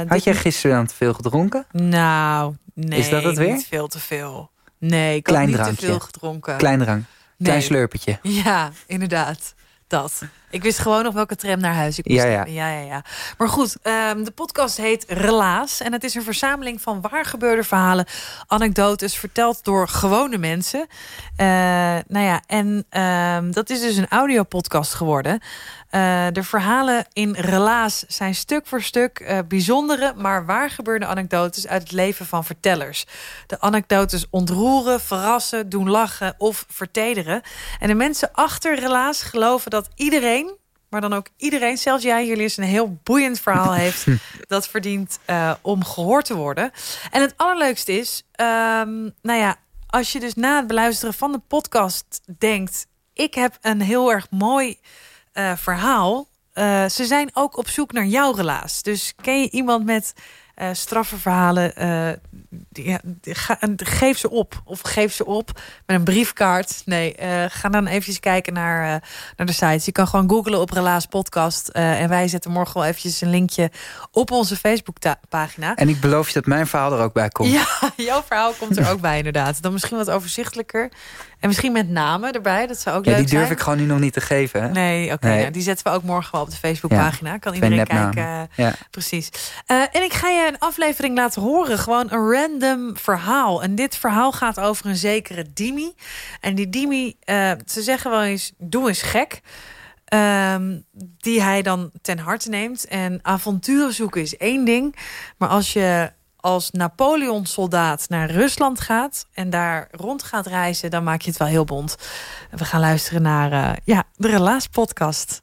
eh, Had jij gisteren aan te veel gedronken? Nou, nee. Is dat het weer? Niet veel te veel. Nee, ik Klein had niet drankje. te veel gedronken. Klein drank. Klein Nee. slurpetje. Ja, inderdaad. Dat. Ik wist gewoon nog welke tram naar huis ik moest Ja, ja. ja, ja, ja. Maar goed, ehm, de podcast heet Relaas. En het is een verzameling van waar gebeurde verhalen, anekdotes, verteld door gewone mensen. Eh, nou ja, en ehm, dat is dus een audiopodcast geworden. Eh, de verhalen in Relaas zijn stuk voor stuk eh, bijzondere, maar waar gebeurde anekdotes uit het leven van vertellers. De anekdotes ontroeren, verrassen, doen lachen of vertederen. En de mensen achter Relaas geloven dat iedereen, maar dan ook iedereen, zelfs jij Lies, een heel boeiend verhaal heeft dat verdient eh, om gehoord te worden. En het allerleukste is, ehm, nou ja, als je dus na het beluisteren van de podcast denkt, ik heb een heel erg mooi eh, verhaal. Eh, ze zijn ook op zoek naar jouw relaas. Dus ken je iemand met straffe verhalen? eh, die- ja, die- ga, en geef ze op. Of geef ze op met een briefkaart. Nee, eh, ga dan eventjes kijken naar, naar de sites. Je kan gewoon googlen op Relaas Podcast. en wij zetten morgen wel eventjes een linkje op onze Facebook-pagina. En ik beloof je dat mijn verhaal er ook bij komt. Ja, jouw verhaal komt er ook bij inderdaad. Dan misschien wat overzichtelijker. En misschien met namen erbij. Dat zou ook Ja, leuk die durf zijn. ik gewoon nu nog niet te geven. Hè? Nee, oké. Nee. nou, die zetten we ook morgen wel op de Facebookpagina. Kan Twee iedereen kijken. Ja. Precies. En ik ga je een aflevering laten horen. Gewoon een random verhaal. En dit verhaal gaat over een zekere Dimi. En die Dimi, eh, ze zeggen wel eens, doe eens gek. Ehm, die hij dan ten harte neemt. En avonturen zoeken is één ding. Maar als je als Napoleon-soldaat naar Rusland gaat... en daar rond gaat reizen, dan maak je het wel heel bond. We gaan luisteren naar eh, ja, de Relaas-podcast.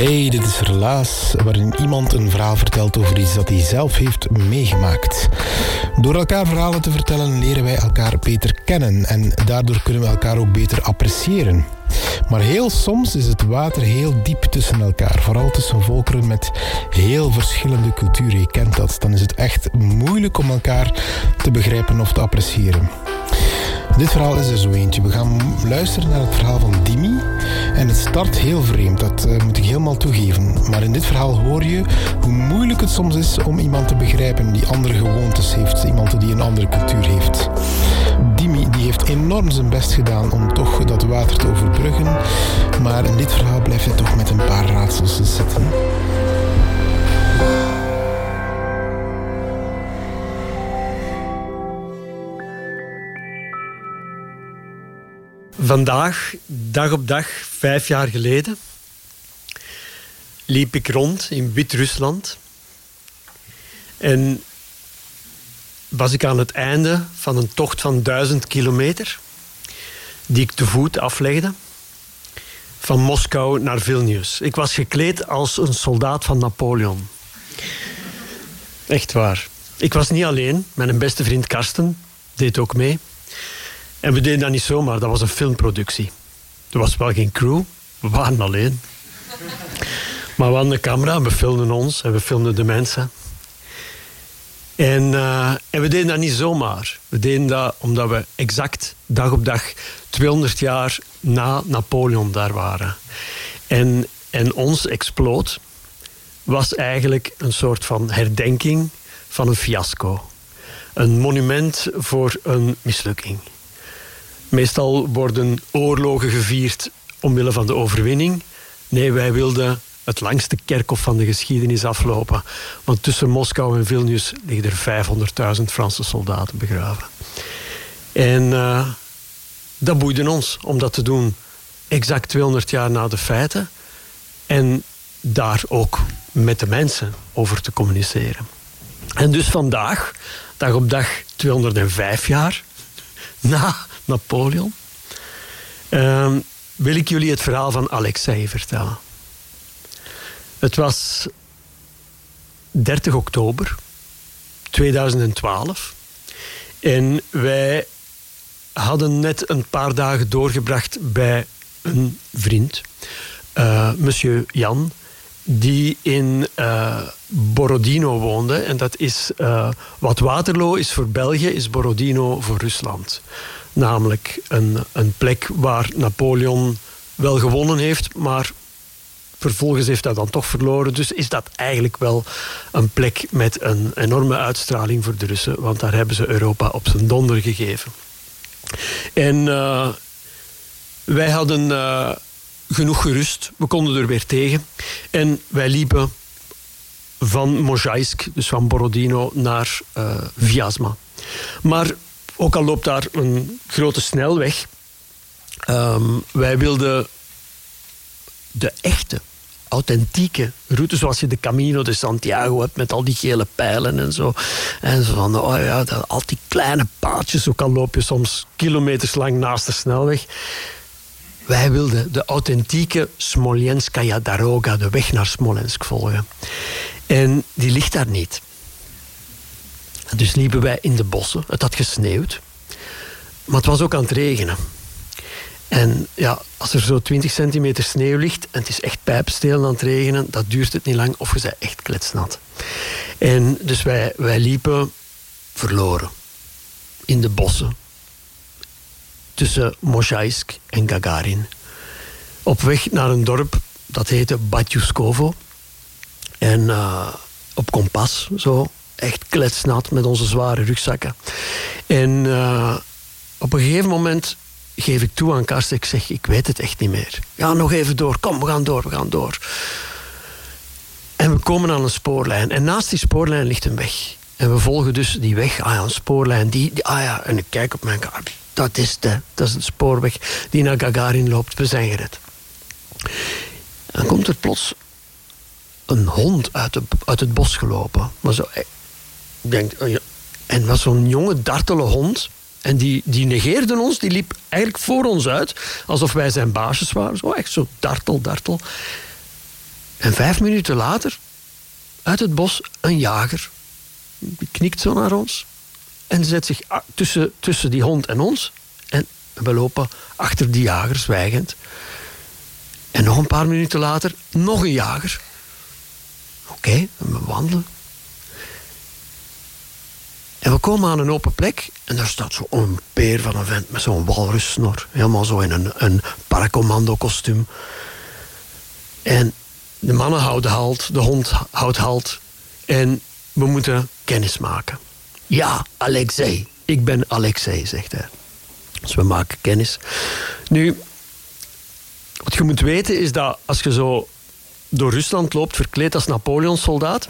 Hey, dit is Relaas, waarin iemand een verhaal vertelt over iets dat hij zelf heeft meegemaakt. Door elkaar verhalen te vertellen leren wij elkaar beter kennen en daardoor kunnen we elkaar ook beter appreciëren. Maar heel soms is het water heel diep tussen elkaar, vooral tussen volkeren met heel verschillende culturen. Je kent dat, dan is het echt moeilijk om elkaar te begrijpen of te appreciëren. Dit verhaal is er zo eentje. We gaan luisteren naar het verhaal van Dimi. En het start heel vreemd, dat eh, moet ik helemaal toegeven. Maar in dit verhaal hoor je hoe moeilijk het soms is om iemand te begrijpen die andere gewoontes heeft. Iemand die een andere cultuur heeft. Dimi die heeft enorm zijn best gedaan om toch dat water te overbruggen. Maar in dit verhaal blijft hij toch met een paar raadsels zitten. Vandaag, dag op dag, vijf jaar geleden, liep ik rond in Wit-Rusland. En was ik aan het einde van een tocht van duizend kilometer, die ik te voet aflegde, van Moskou naar Vilnius. Ik was gekleed als een soldaat van Napoleon. Echt waar. Ik was niet alleen, mijn beste vriend Karsten deed ook mee. En we deden dat niet zomaar, dat was een filmproductie. Er was wel geen crew, we waren alleen. Maar we hadden een camera we filmden ons en we filmden de mensen. En, eh, en we deden dat niet zomaar. We deden dat omdat we exact dag op dag 200 jaar na Napoleon daar waren. En, en ons exploot was eigenlijk een soort van herdenking van een fiasco. Een monument voor een mislukking. Meestal worden oorlogen gevierd omwille van de overwinning. Nee, wij wilden het langste kerkhof van de geschiedenis aflopen. Want tussen Moskou en Vilnius liggen er 500.000 Franse soldaten begraven. En eh, dat boeide ons om dat te doen exact 200 jaar na de feiten. En daar ook met de mensen over te communiceren. En dus vandaag, dag op dag 205 jaar na Napoleon, ehm, wil ik jullie het verhaal van Alexei vertellen. Het was 30 oktober 2012. En wij hadden net een paar dagen doorgebracht bij een vriend, eh, monsieur Jan, die in eh, Borodino woonde. En dat is eh, wat Waterloo is voor België, is Borodino voor Rusland. Namelijk een, een plek waar Napoleon wel gewonnen heeft, maar vervolgens heeft hij dan toch verloren. Dus is dat eigenlijk wel een plek met een enorme uitstraling voor de Russen, want daar hebben ze Europa op zijn donder gegeven. En eh, wij hadden eh, genoeg gerust. We konden er weer tegen. En wij liepen van Mozhaisk, dus van Borodino, naar eh Vyazma. Maar ook al loopt daar een grote snelweg, ehm, wij wilden de echte, authentieke route, zoals je de Camino de Santiago hebt met al die gele pijlen en zo. En zo van, oh ja, dat, al die kleine paadjes, ook al loop je soms kilometers lang naast de snelweg. Wij wilden de authentieke Smolenskaya Daroga, de weg naar Smolensk, volgen. En die ligt daar niet. Dus liepen wij in de bossen. Het had gesneeuwd. Maar het was ook aan het regenen. En ja, als er zo 20 centimeter sneeuw ligt en het is echt pijpstelen aan het regenen, dat duurt het niet lang of je bent echt kletsnat. En dus wij, wij liepen verloren in de bossen tussen Mozhaisk en Gagarin. Op weg naar een dorp dat heette Batjuskovo. En eh, op kompas, zo. Echt kletsnat met onze zware rugzakken. En eh, op een gegeven moment geef ik toe aan Karsten. Ik zeg, ik weet het echt niet meer. Ja, nog even door. Kom, we gaan door, we gaan door. En we komen aan een spoorlijn. En naast die spoorlijn ligt een weg. En we volgen dus die weg. Ah een spoorlijn. Die, ah ja, en ik kijk op mijn kaart. Dat is, de, dat is de spoorweg die naar Gagarin loopt. We zijn gered. Dan komt er plots een hond uit, de, uit het bos gelopen. Maar zo, eh, denk, oh. En was zo'n jonge, dartele hond. En die, die negeerde ons, die liep eigenlijk voor ons uit. Alsof wij zijn baasjes waren. Zo echt zo dartel, dartel. En vijf minuten later, uit het bos, een jager. Die knikt zo naar ons. En zet zich tussen, tussen die hond en ons. En we lopen achter die jager, zwijgend. En nog een paar minuten later, nog een jager. Oké, we wandelen. En we komen aan een open plek en daar staat zo'n peer van een vent met zo'n walrussnor. Helemaal zo in een, een paracommando kostuum. En de mannen houden halt, de hond houdt halt. En we moeten kennis maken. Ja, Alexei. Ik ben Alexei, zegt hij. Dus we maken kennis. Nu, wat je moet weten is dat als je zo door Rusland loopt verkleed als Napoleon-soldaat,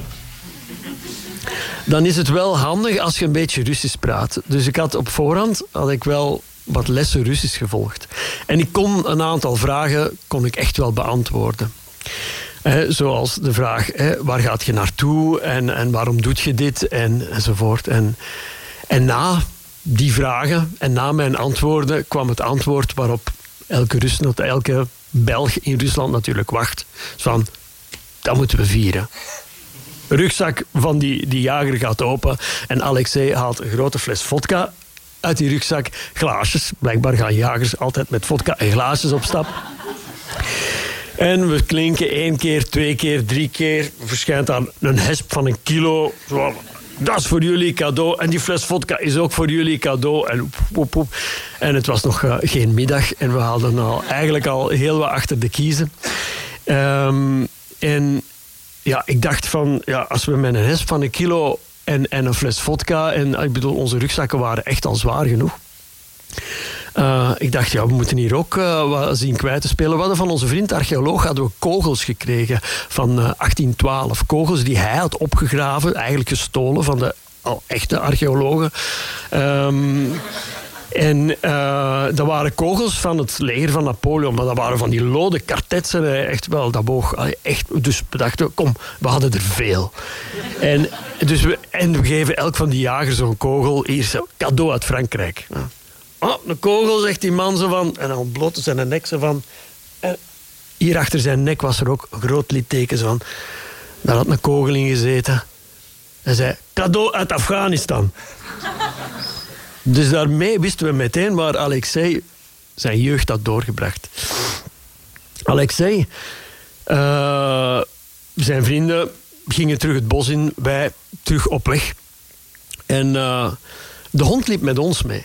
dan is het wel handig als je een beetje Russisch praat. Dus ik had op voorhand had ik wel wat lessen Russisch gevolgd. En ik kon een aantal vragen kon ik echt wel beantwoorden. Eh, zoals de vraag, waar gaat je naartoe en, en waarom doet je dit en, enzovoort. En, en na die vragen en na mijn antwoorden kwam het antwoord waarop elke Rus, elke Belg in Rusland natuurlijk wacht. Van, dat moeten we vieren rugzak van die, die jager gaat open. En Alexei haalt een grote fles vodka uit die rugzak. Glaasjes. Blijkbaar gaan jagers altijd met vodka en glaasjes op stap. En we klinken één keer, twee keer, drie keer. Verschijnt dan een hesp van een kilo. Dat is voor jullie cadeau. En die fles vodka is ook voor jullie cadeau. En, en het was nog eh, geen middag. En we hadden al, eigenlijk al heel wat achter de kiezen. Ehm, en ja, ik dacht van, ja, als we met een hesp van een kilo en, en een fles vodka... en ik bedoel, onze rugzakken waren echt al zwaar genoeg. Eh, ik dacht, ja, we moeten hier ook eh, wat zien kwijt te spelen. We hadden van onze vriend archeoloog hadden we kogels gekregen van eh, 1812. Kogels die hij had opgegraven, eigenlijk gestolen van de al echte archeologen. Ehm, en eh, dat waren kogels van het leger van Napoleon, maar dat waren van die lode kartetsen. Echt wel, dat boog echt. Dus we dachten, kom, we hadden er veel. En, dus we, en we geven elk van die jagers zo'n kogel. Hier, cadeau uit Frankrijk. Oh, een kogel, zegt die man zo van. En dan blote zijn nek zo van. Hier achter zijn nek was er ook een groot litteken van. Daar had een kogel in gezeten. Hij zei, cadeau uit Afghanistan. Dus daarmee wisten we meteen waar Alexei zijn jeugd had doorgebracht. Alexei, eh, zijn vrienden gingen terug het bos in, wij terug op weg. En eh, de hond liep met ons mee.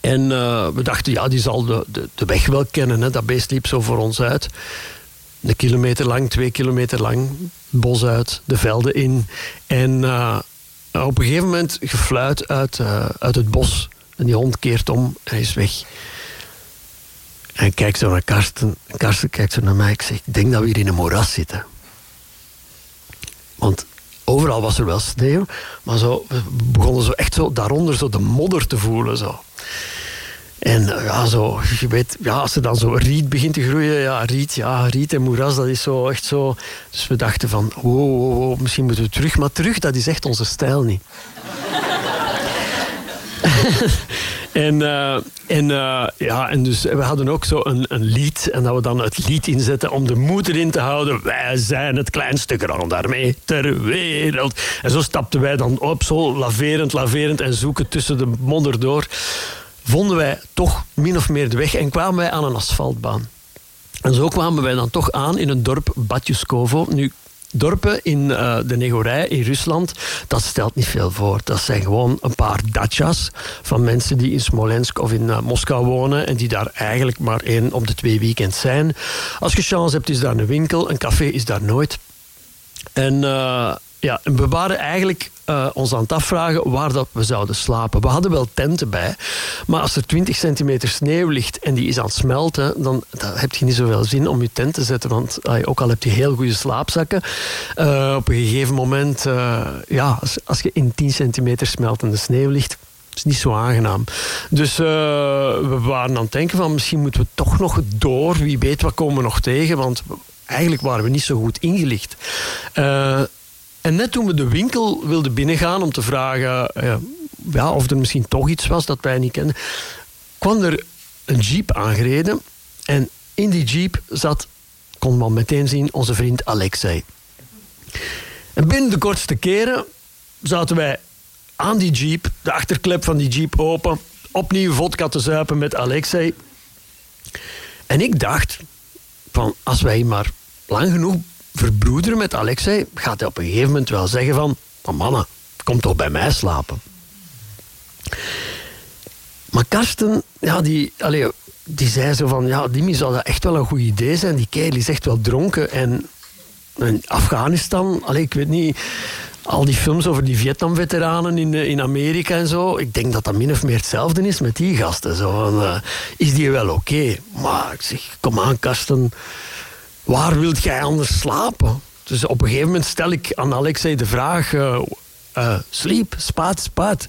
En eh, we dachten, ja, die zal de, de, de weg wel kennen. Hè. Dat beest liep zo voor ons uit. Een kilometer lang, twee kilometer lang. Bos uit, de velden in. En op een gegeven moment gefluit uit, eh, uit het bos. En die hond keert om en is weg. En ik kijk zo naar Karsten. En Karsten kijkt zo naar mij. Ik zeg, ik denk dat we hier in een moeras zitten. Want overal was er wel sneeuw. Maar zo, begonnen zo echt zo daaronder zo de modder te voelen. Zo. En eh, ja, zo, je weet, ja, als er dan zo riet begint te groeien, ja, riet, ja, riet en moeras, dat is zo echt zo. Dus we dachten van, wow, misschien moeten we terug. Maar terug, dat is echt onze stijl niet. en, eh, en, eh, ja, en dus we hadden ook zo een, een lied. En dat we dan het lied inzetten om de moed erin te houden. Wij zijn het kleinste Grand Armee ter wereld. En zo stapten wij dan op, zo laverend, laverend en zoeken tussen de modder door. Vonden wij toch min of meer de weg en kwamen wij aan een asfaltbaan. En zo kwamen wij dan toch aan in het dorp Batjuskovo. Nu, dorpen in eh, de Negorij in Rusland, dat stelt niet veel voor. Dat zijn gewoon een paar dachas van mensen die in Smolensk of in eh, Moskou wonen en die daar eigenlijk maar één op de twee weekends zijn. Als je chance hebt, is daar een winkel. Een café is daar nooit. En eh, ja, we waren eigenlijk eh, ons aan het afvragen waar dat we zouden slapen. We hadden wel tenten bij, maar als er 20 centimeter sneeuw ligt en die is aan het smelten, dan, dan heb je niet zoveel zin om je tent te zetten. Want ook al heb je heel goede slaapzakken, eh, op een gegeven moment, eh, ja, als, je in 10 centimeter smeltende sneeuw ligt, is niet zo aangenaam. Dus we waren aan het denken van misschien moeten we toch nog door. Wie weet wat komen we nog tegen. Want eigenlijk waren we niet zo goed ingelicht. Eh, en net toen we de winkel wilden binnengaan om te vragen eh, ja, of er misschien toch iets was dat wij niet kenden, kwam er een jeep aangereden. En in die jeep zat, kon man meteen zien, onze vriend Alexei. En binnen de kortste keren zaten wij aan die jeep, de achterklep van die jeep open, opnieuw vodka te zuipen met Alexei. En ik dacht, van als wij maar lang genoeg verbroederen met Alexei, gaat hij op een gegeven moment wel zeggen van, mannen, kom toch bij mij slapen. Maar Karsten, ja, die, allee, die zei zo van, ja, Dimi zou dat echt wel een goed idee zijn. Die kerel is echt wel dronken en, Afghanistan, allee, ik weet niet, al die films over die Vietnam-veteranen in, eh, in Amerika en zo. Ik denk dat dat min of meer hetzelfde is met die gasten. Zo eh, is die wel oké? Maar ik zeg, kom aan Karsten, waar wilt jij anders slapen? Dus op een gegeven moment stel ik aan Alexei de vraag... eh eh, sleep, spaat, spaat.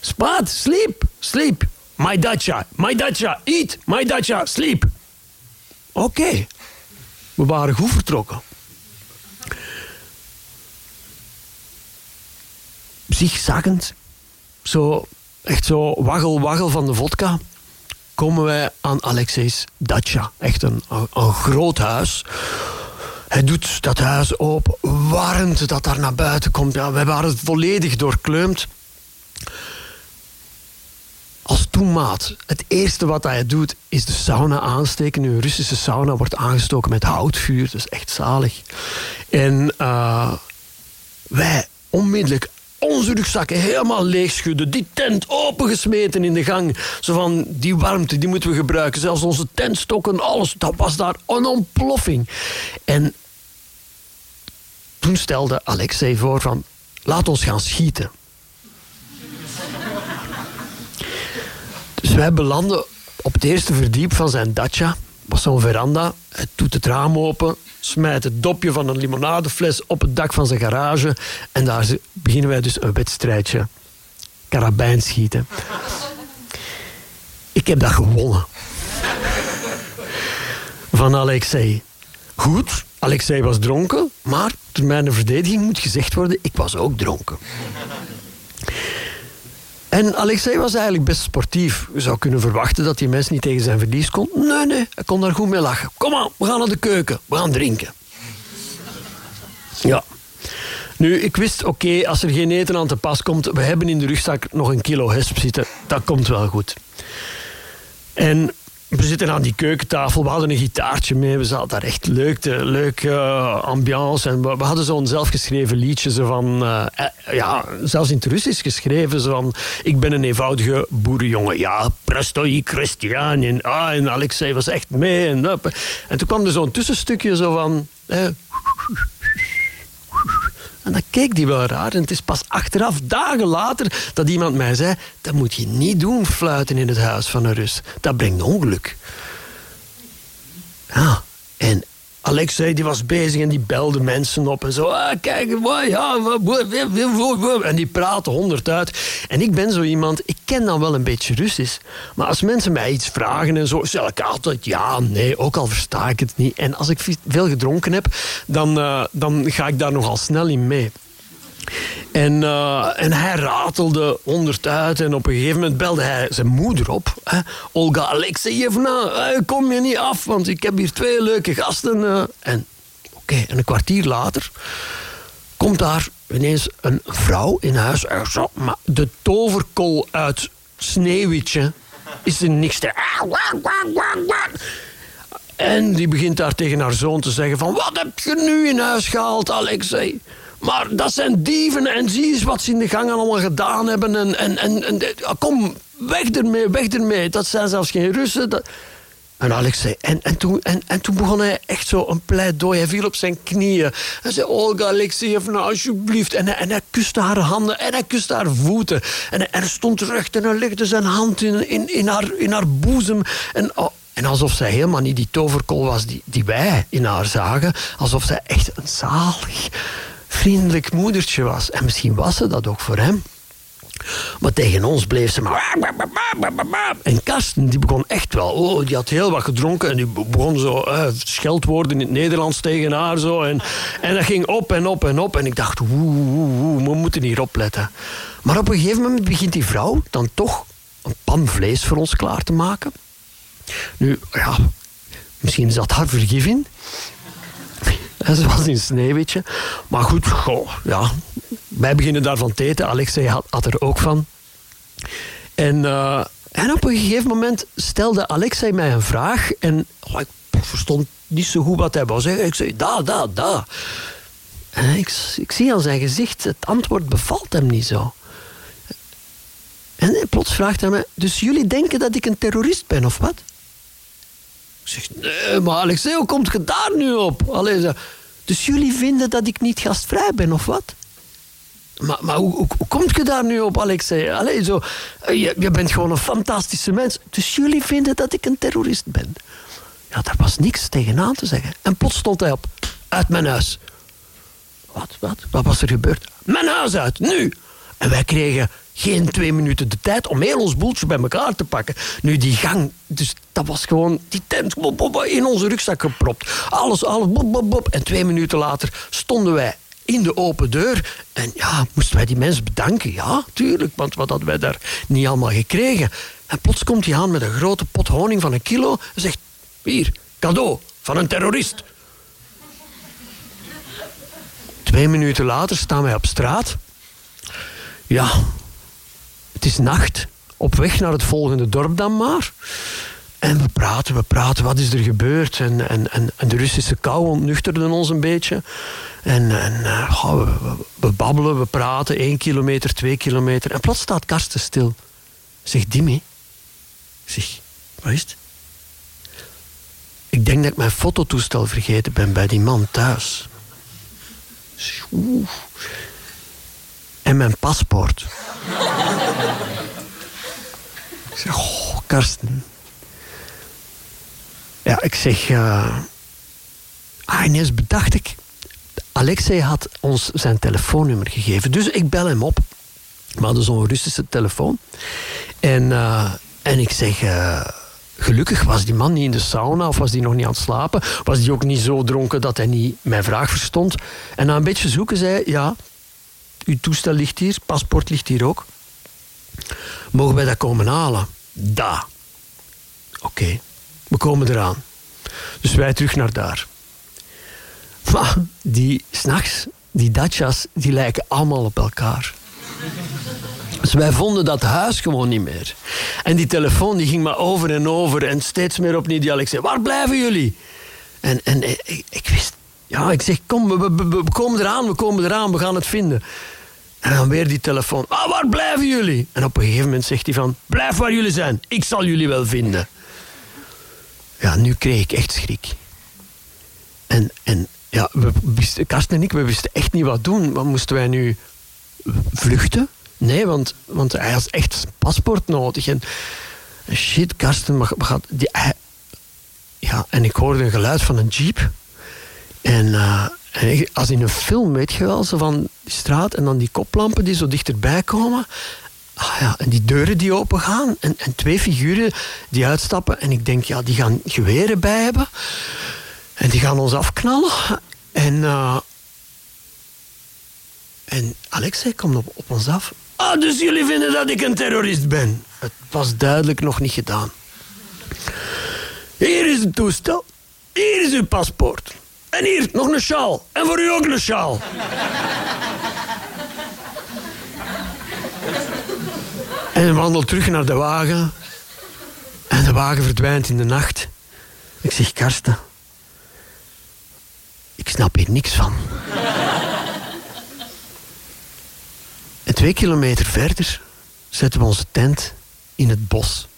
Spaat, sleep, sleep. My dacha, my dacha, eat, my dacha, sleep. Oké. We waren goed vertrokken. zigzaggend, zo, echt zo waggel, waggel van de vodka, komen wij aan Alexei's dacha. Echt een, een, groot huis. Hij doet dat huis open, warmte dat daar naar buiten komt. Ja, wij waren volledig doorkleumd. Als toemaat, het eerste wat hij doet, is de sauna aansteken. Een Russische sauna wordt aangestoken met houtvuur, dus echt zalig. En eh, wij onmiddellijk onze rugzakken helemaal leegschudden. Die tent opengesmeten in de gang. Zo van, die warmte, die moeten we gebruiken. Zelfs onze tentstokken, alles. Dat was daar een ontploffing. En toen stelde Alexei voor van... Laat ons gaan schieten. Dus wij belanden op het eerste verdiep van zijn dacha. was zo'n veranda. Hij doet het raam open, smijt het dopje van een limonadefles op het dak van zijn garage. En daar beginnen wij dus een wedstrijdje. Karabijn schieten. Ik heb dat gewonnen. Van Alexei. Goed, Alexei was dronken, maar ter mijn verdediging moet gezegd worden, ik was ook dronken. En Alexei was eigenlijk best sportief. Je zou kunnen verwachten dat die mens niet tegen zijn verlies kon. Nee, nee, hij kon daar goed mee lachen. Kom aan, we gaan naar de keuken. We gaan drinken. Ja. Nu, ik wist, oké, als er geen eten aan te pas komt... we hebben in de rugzak nog een kilo hesp zitten. Dat komt wel goed. En we zitten aan die keukentafel. We hadden een gitaartje mee. We zaten daar echt leuk, de, leuk eh, ambiance. En we, hadden zo'n zelfgeschreven liedje. Zo van, eh, eh, ja, zelfs in het Russisch geschreven. Zo van, ik ben een eenvoudige boerenjongen. Ja, prestoi Christian. En, ah, en Alexei was echt mee. En, en toen kwam er zo'n tussenstukje zo van... en dan keek die wel raar. En het is pas achteraf, dagen later, dat iemand mij zei... dat moet je niet doen, fluiten in het huis van een Rus. Dat brengt ongeluk. Ja, en Alexei die was bezig en die belde mensen op en zo. Ah, kijk, wat, ja. En die praten honderd uit. En ik ben zo iemand, ik ken dan wel een beetje Russisch. Maar als mensen mij iets vragen en zo, zeg ik altijd ja, nee, ook al versta ik het niet. En als ik veel gedronken heb, dan, eh, dan ga ik daar nogal snel in mee. En, eh, en hij ratelde honderd uit en op een gegeven moment belde hij zijn moeder op. Hè. Olga Alexeyevna, eh, kom je niet af, want ik heb hier twee leuke gasten. eh. En oké, en een kwartier later komt daar ineens een vrouw in huis. Maar de toverkol uit Sneeuwwitje is er niks te... En die begint daar tegen haar zoon te zeggen van... Wat heb je nu in huis gehaald, Alexei? Maar dat zijn dieven en zie eens wat ze in de gang allemaal gedaan hebben. En, en, en, en kom, weg ermee, weg ermee. Dat zijn zelfs geen Russen. Dat... En Alex zei, en, en, toen, en, en toen begon hij echt zo een pleidooi. Hij viel op zijn knieën. Hij zei, Olga Alexeyevna, alsjeblieft. En hij, en hij kuste haar handen en hij kuste haar voeten. En hij, en hij stond recht en hij legde zijn hand in, in, in, haar, in haar boezem. En, oh, en alsof zij helemaal niet die toverkol was die, die wij in haar zagen. Alsof zij echt een zalig, vriendelijk moedertje was. En misschien was ze dat ook voor hem. Maar tegen ons bleef ze maar... En Karsten, die begon echt wel... Oh, die had heel wat gedronken en die begon zo eh, scheldwoorden in het Nederlands tegen haar. Zo, en, en dat ging op en op en op. En ik dacht, we moeten hier opletten. Maar op een gegeven moment begint die vrouw dan toch een pan vlees voor ons klaar te maken. Nu, ja, misschien zat haar vergif in. Was in Sneeuwwitje. Maar goed, goh, ja. Wij beginnen daarvan te eten. Alexei had, er ook van. En, eh, en op een gegeven moment stelde Alexei mij een vraag. En oh, ik verstond niet zo goed wat hij wou zeggen. Ik zei, da, da, da. En ik, zie aan zijn gezicht, het antwoord bevalt hem niet zo. En plots vraagt hij mij, dus jullie denken dat ik een terrorist ben, of wat? Zeg, nee, maar Alexei, hoe komt je daar nu op? Allee, dus jullie vinden dat ik niet gastvrij ben, of wat? Maar, maar hoe, hoe, hoe komt je daar nu op, Alexei? Allee, zo, je, je bent gewoon een fantastische mens. Dus jullie vinden dat ik een terrorist ben? Ja, daar was niks tegenaan te zeggen. En plots stond hij op. Uit mijn huis. Wat, wat? Wat was er gebeurd? Mijn huis uit, nu! En wij kregen geen twee minuten de tijd om heel ons boeltje bij elkaar te pakken. Nu, die gang, dus dat was gewoon die tent in onze rugzak gepropt. Alles, alles, bop, bop, bop. En twee minuten later stonden wij in de open deur. En ja, moesten wij die mensen bedanken? Ja, tuurlijk, want wat hadden wij daar niet allemaal gekregen? En plots komt hij aan met een grote pot honing van een kilo en zegt... Hier, cadeau van een terrorist. Twee minuten later staan wij op straat. Ja, het is nacht. Op weg naar het volgende dorp dan maar. En we praten, we praten, wat is er gebeurd? En, en, en, de Russische kou ontnuchterde ons een beetje. En, en uh, we, babbelen, we praten, één kilometer, twee kilometer. En plots staat Karsten stil. Zegt Dimmy. Ik zeg, wat is het? Ik denk dat ik mijn fototoestel vergeten ben bij die man thuis. Oeh. En mijn paspoort. ik zeg, oh, Karsten. Ja, ik zeg... Uh... Ah, ineens bedacht ik... Alexei had ons zijn telefoonnummer gegeven. Dus ik bel hem op. We hadden zo'n Russische telefoon. En, uh, en ik zeg... Uh, gelukkig was die man niet in de sauna of was die nog niet aan het slapen. Was die ook niet zo dronken dat hij niet mijn vraag verstond. En na een beetje zoeken zei ja, uw toestel ligt hier, paspoort ligt hier ook. Mogen wij dat komen halen? Da. Oké, we komen eraan. Dus wij terug naar daar. Maar die s'nachts die Dacia's die lijken allemaal op elkaar. Dus wij vonden dat huis gewoon niet meer. En die telefoon die ging maar over en over en steeds meer opnieuw die Alex zei, waar blijven jullie? En, en ik wist, ja, ik zeg, kom, we, komen eraan, we komen eraan, we gaan het vinden. En dan weer die telefoon, ah, waar blijven jullie? En op een gegeven moment zegt hij van, blijf waar jullie zijn, ik zal jullie wel vinden. Ja, nu kreeg ik echt schrik. En, en ja, we wisten, Karsten en ik, we wisten echt niet wat doen. Wat moesten wij nu vluchten? Nee, want, want hij had echt paspoort nodig. En, shit, Karsten, gaat die, ja, en ik hoorde een geluid van een jeep. En, eh, als in een film, weet je wel, van die straat en dan die koplampen die zo dichterbij komen. Ah ja, en die deuren die open gaan en, en twee figuren die uitstappen. En ik denk, ja, die gaan geweren bij hebben. En die gaan ons afknallen. En, eh, en komt op, op ons af. Ah, dus jullie vinden dat ik een terrorist ben? Het was duidelijk nog niet gedaan. Hier is het toestel. Hier is uw paspoort. En hier, nog een sjaal. En voor u ook een sjaal. En we wandelen terug naar de wagen. En de wagen verdwijnt in de nacht. Ik zeg, Karsten. Ik snap hier niks van. En twee kilometer verder zetten we onze tent in het bos.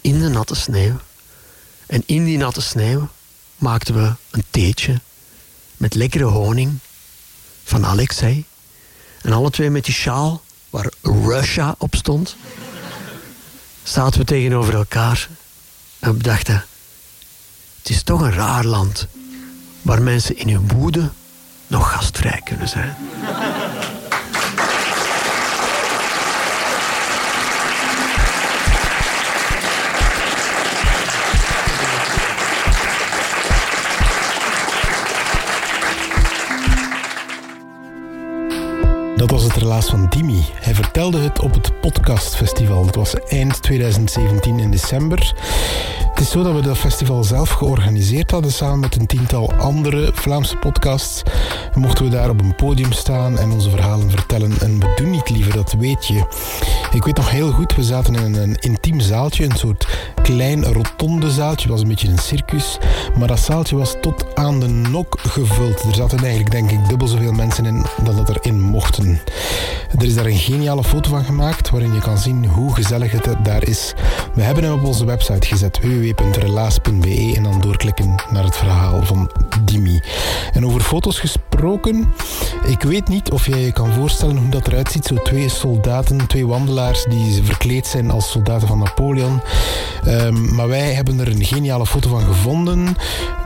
In de natte sneeuw. En in die natte sneeuw maakten we een theetje met lekkere honing van Alexei. En alle twee met die sjaal waar Russia op stond. Zaten we tegenover elkaar en we dachten... Het is toch een raar land waar mensen in hun woede nog gastvrij kunnen zijn. Dat was het relaas van Dimi. Hij vertelde het op het podcastfestival. Dat was eind 2017 in december. Het is zo dat we dat festival zelf georganiseerd hadden samen met een tiental andere Vlaamse podcasts. En mochten we daar op een podium staan en onze verhalen vertellen. En we doen niet liever, dat weet je. Ik weet nog heel goed, we zaten in een intiem zaaltje, een soort klein rotonde zaaltje. Het was een beetje een circus. Maar dat zaaltje was tot aan de nok gevuld. Er zaten eigenlijk denk ik dubbel zoveel mensen in dan dat erin mochten. Er is daar een geniale foto van gemaakt waarin je kan zien hoe gezellig het daar is. We hebben hem op onze website gezet www.relaas.be en dan doorklikken naar het verhaal van Dimi. En over foto's gesproken, ik weet niet of jij je kan voorstellen hoe dat eruit ziet. Zo twee soldaten, twee wandelaars die verkleed zijn als soldaten van Napoleon. Ehm, maar wij hebben er een geniale foto van gevonden.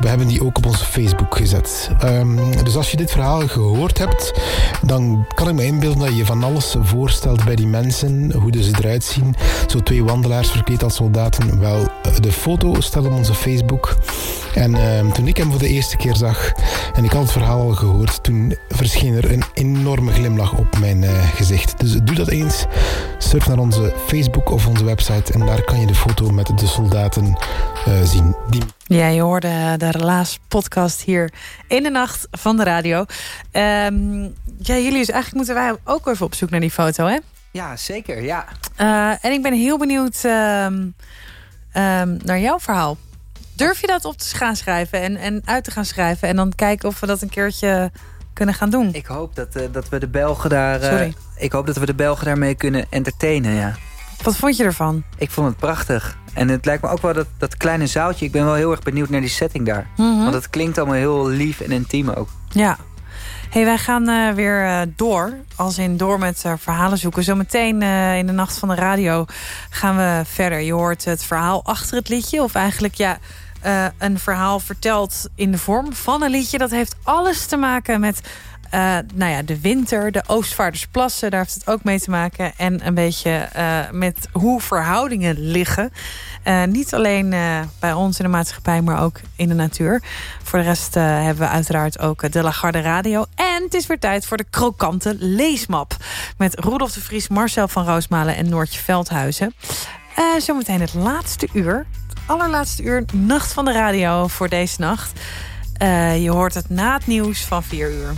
We hebben die ook op onze Facebook gezet. Ehm, dus als je dit verhaal gehoord hebt, dan kan ik me inbeelden dat je van alles voorstelt bij die mensen, hoe ze eruit zien. Zo twee wandelaars verkleed als soldaten. Wel, de foto staat op onze Facebook. En ehm, toen ik hem voor de eerste keer zag en ik had het verhaal al gehoord, toen verscheen er een enorme glimlach op mijn eh, gezicht. Dus doe dat eens. Surf naar onze Facebook of onze website en daar kan je de foto met de soldaten eh, zien. Die Ja, je hoorde de Relaas podcast hier in de nacht van de radio. Ehm ja, jullie, dus eigenlijk moeten wij ook even op zoek naar die foto, hè? Ja, zeker, ja. Eh, en ik ben heel benieuwd ehm, ehm, naar jouw verhaal. Durf je dat op te gaan schrijven en, en uit te gaan schrijven... en dan kijken of we dat een keertje kunnen gaan doen? Ik hoop dat, eh, dat we de Belgen daar... eh, Sorry. ik hoop dat we de Belgen daarmee kunnen entertainen, ja. Wat vond je ervan? Ik vond het prachtig. En het lijkt me ook wel dat, dat kleine zaaltje... Ik ben wel heel erg benieuwd naar die setting daar. Mhm. Want het klinkt allemaal heel lief en intiem ook. Ja. hey, wij gaan eh, weer door. Als in door met verhalen zoeken. Zometeen in de nacht van de radio gaan we verder. Je hoort het verhaal achter het liedje. Of eigenlijk ja, eh, een verhaal verteld in de vorm van een liedje. Dat heeft alles te maken met eh, nou ja, de winter, de Oostvaardersplassen. Daar heeft het ook mee te maken. En een beetje eh, met hoe verhoudingen liggen. Niet alleen bij ons in de maatschappij, maar ook in de natuur. Voor de rest hebben we uiteraard ook de Lagarde Radio. En het is weer tijd voor de krokante leesmap. Met Rudolf de Vries, Marcel van Roosmalen en Noortje Veldhuizen. Zometeen het laatste uur allerlaatste uur Nacht van de Radio voor deze nacht. Eh, je hoort het na het nieuws van 4 uur.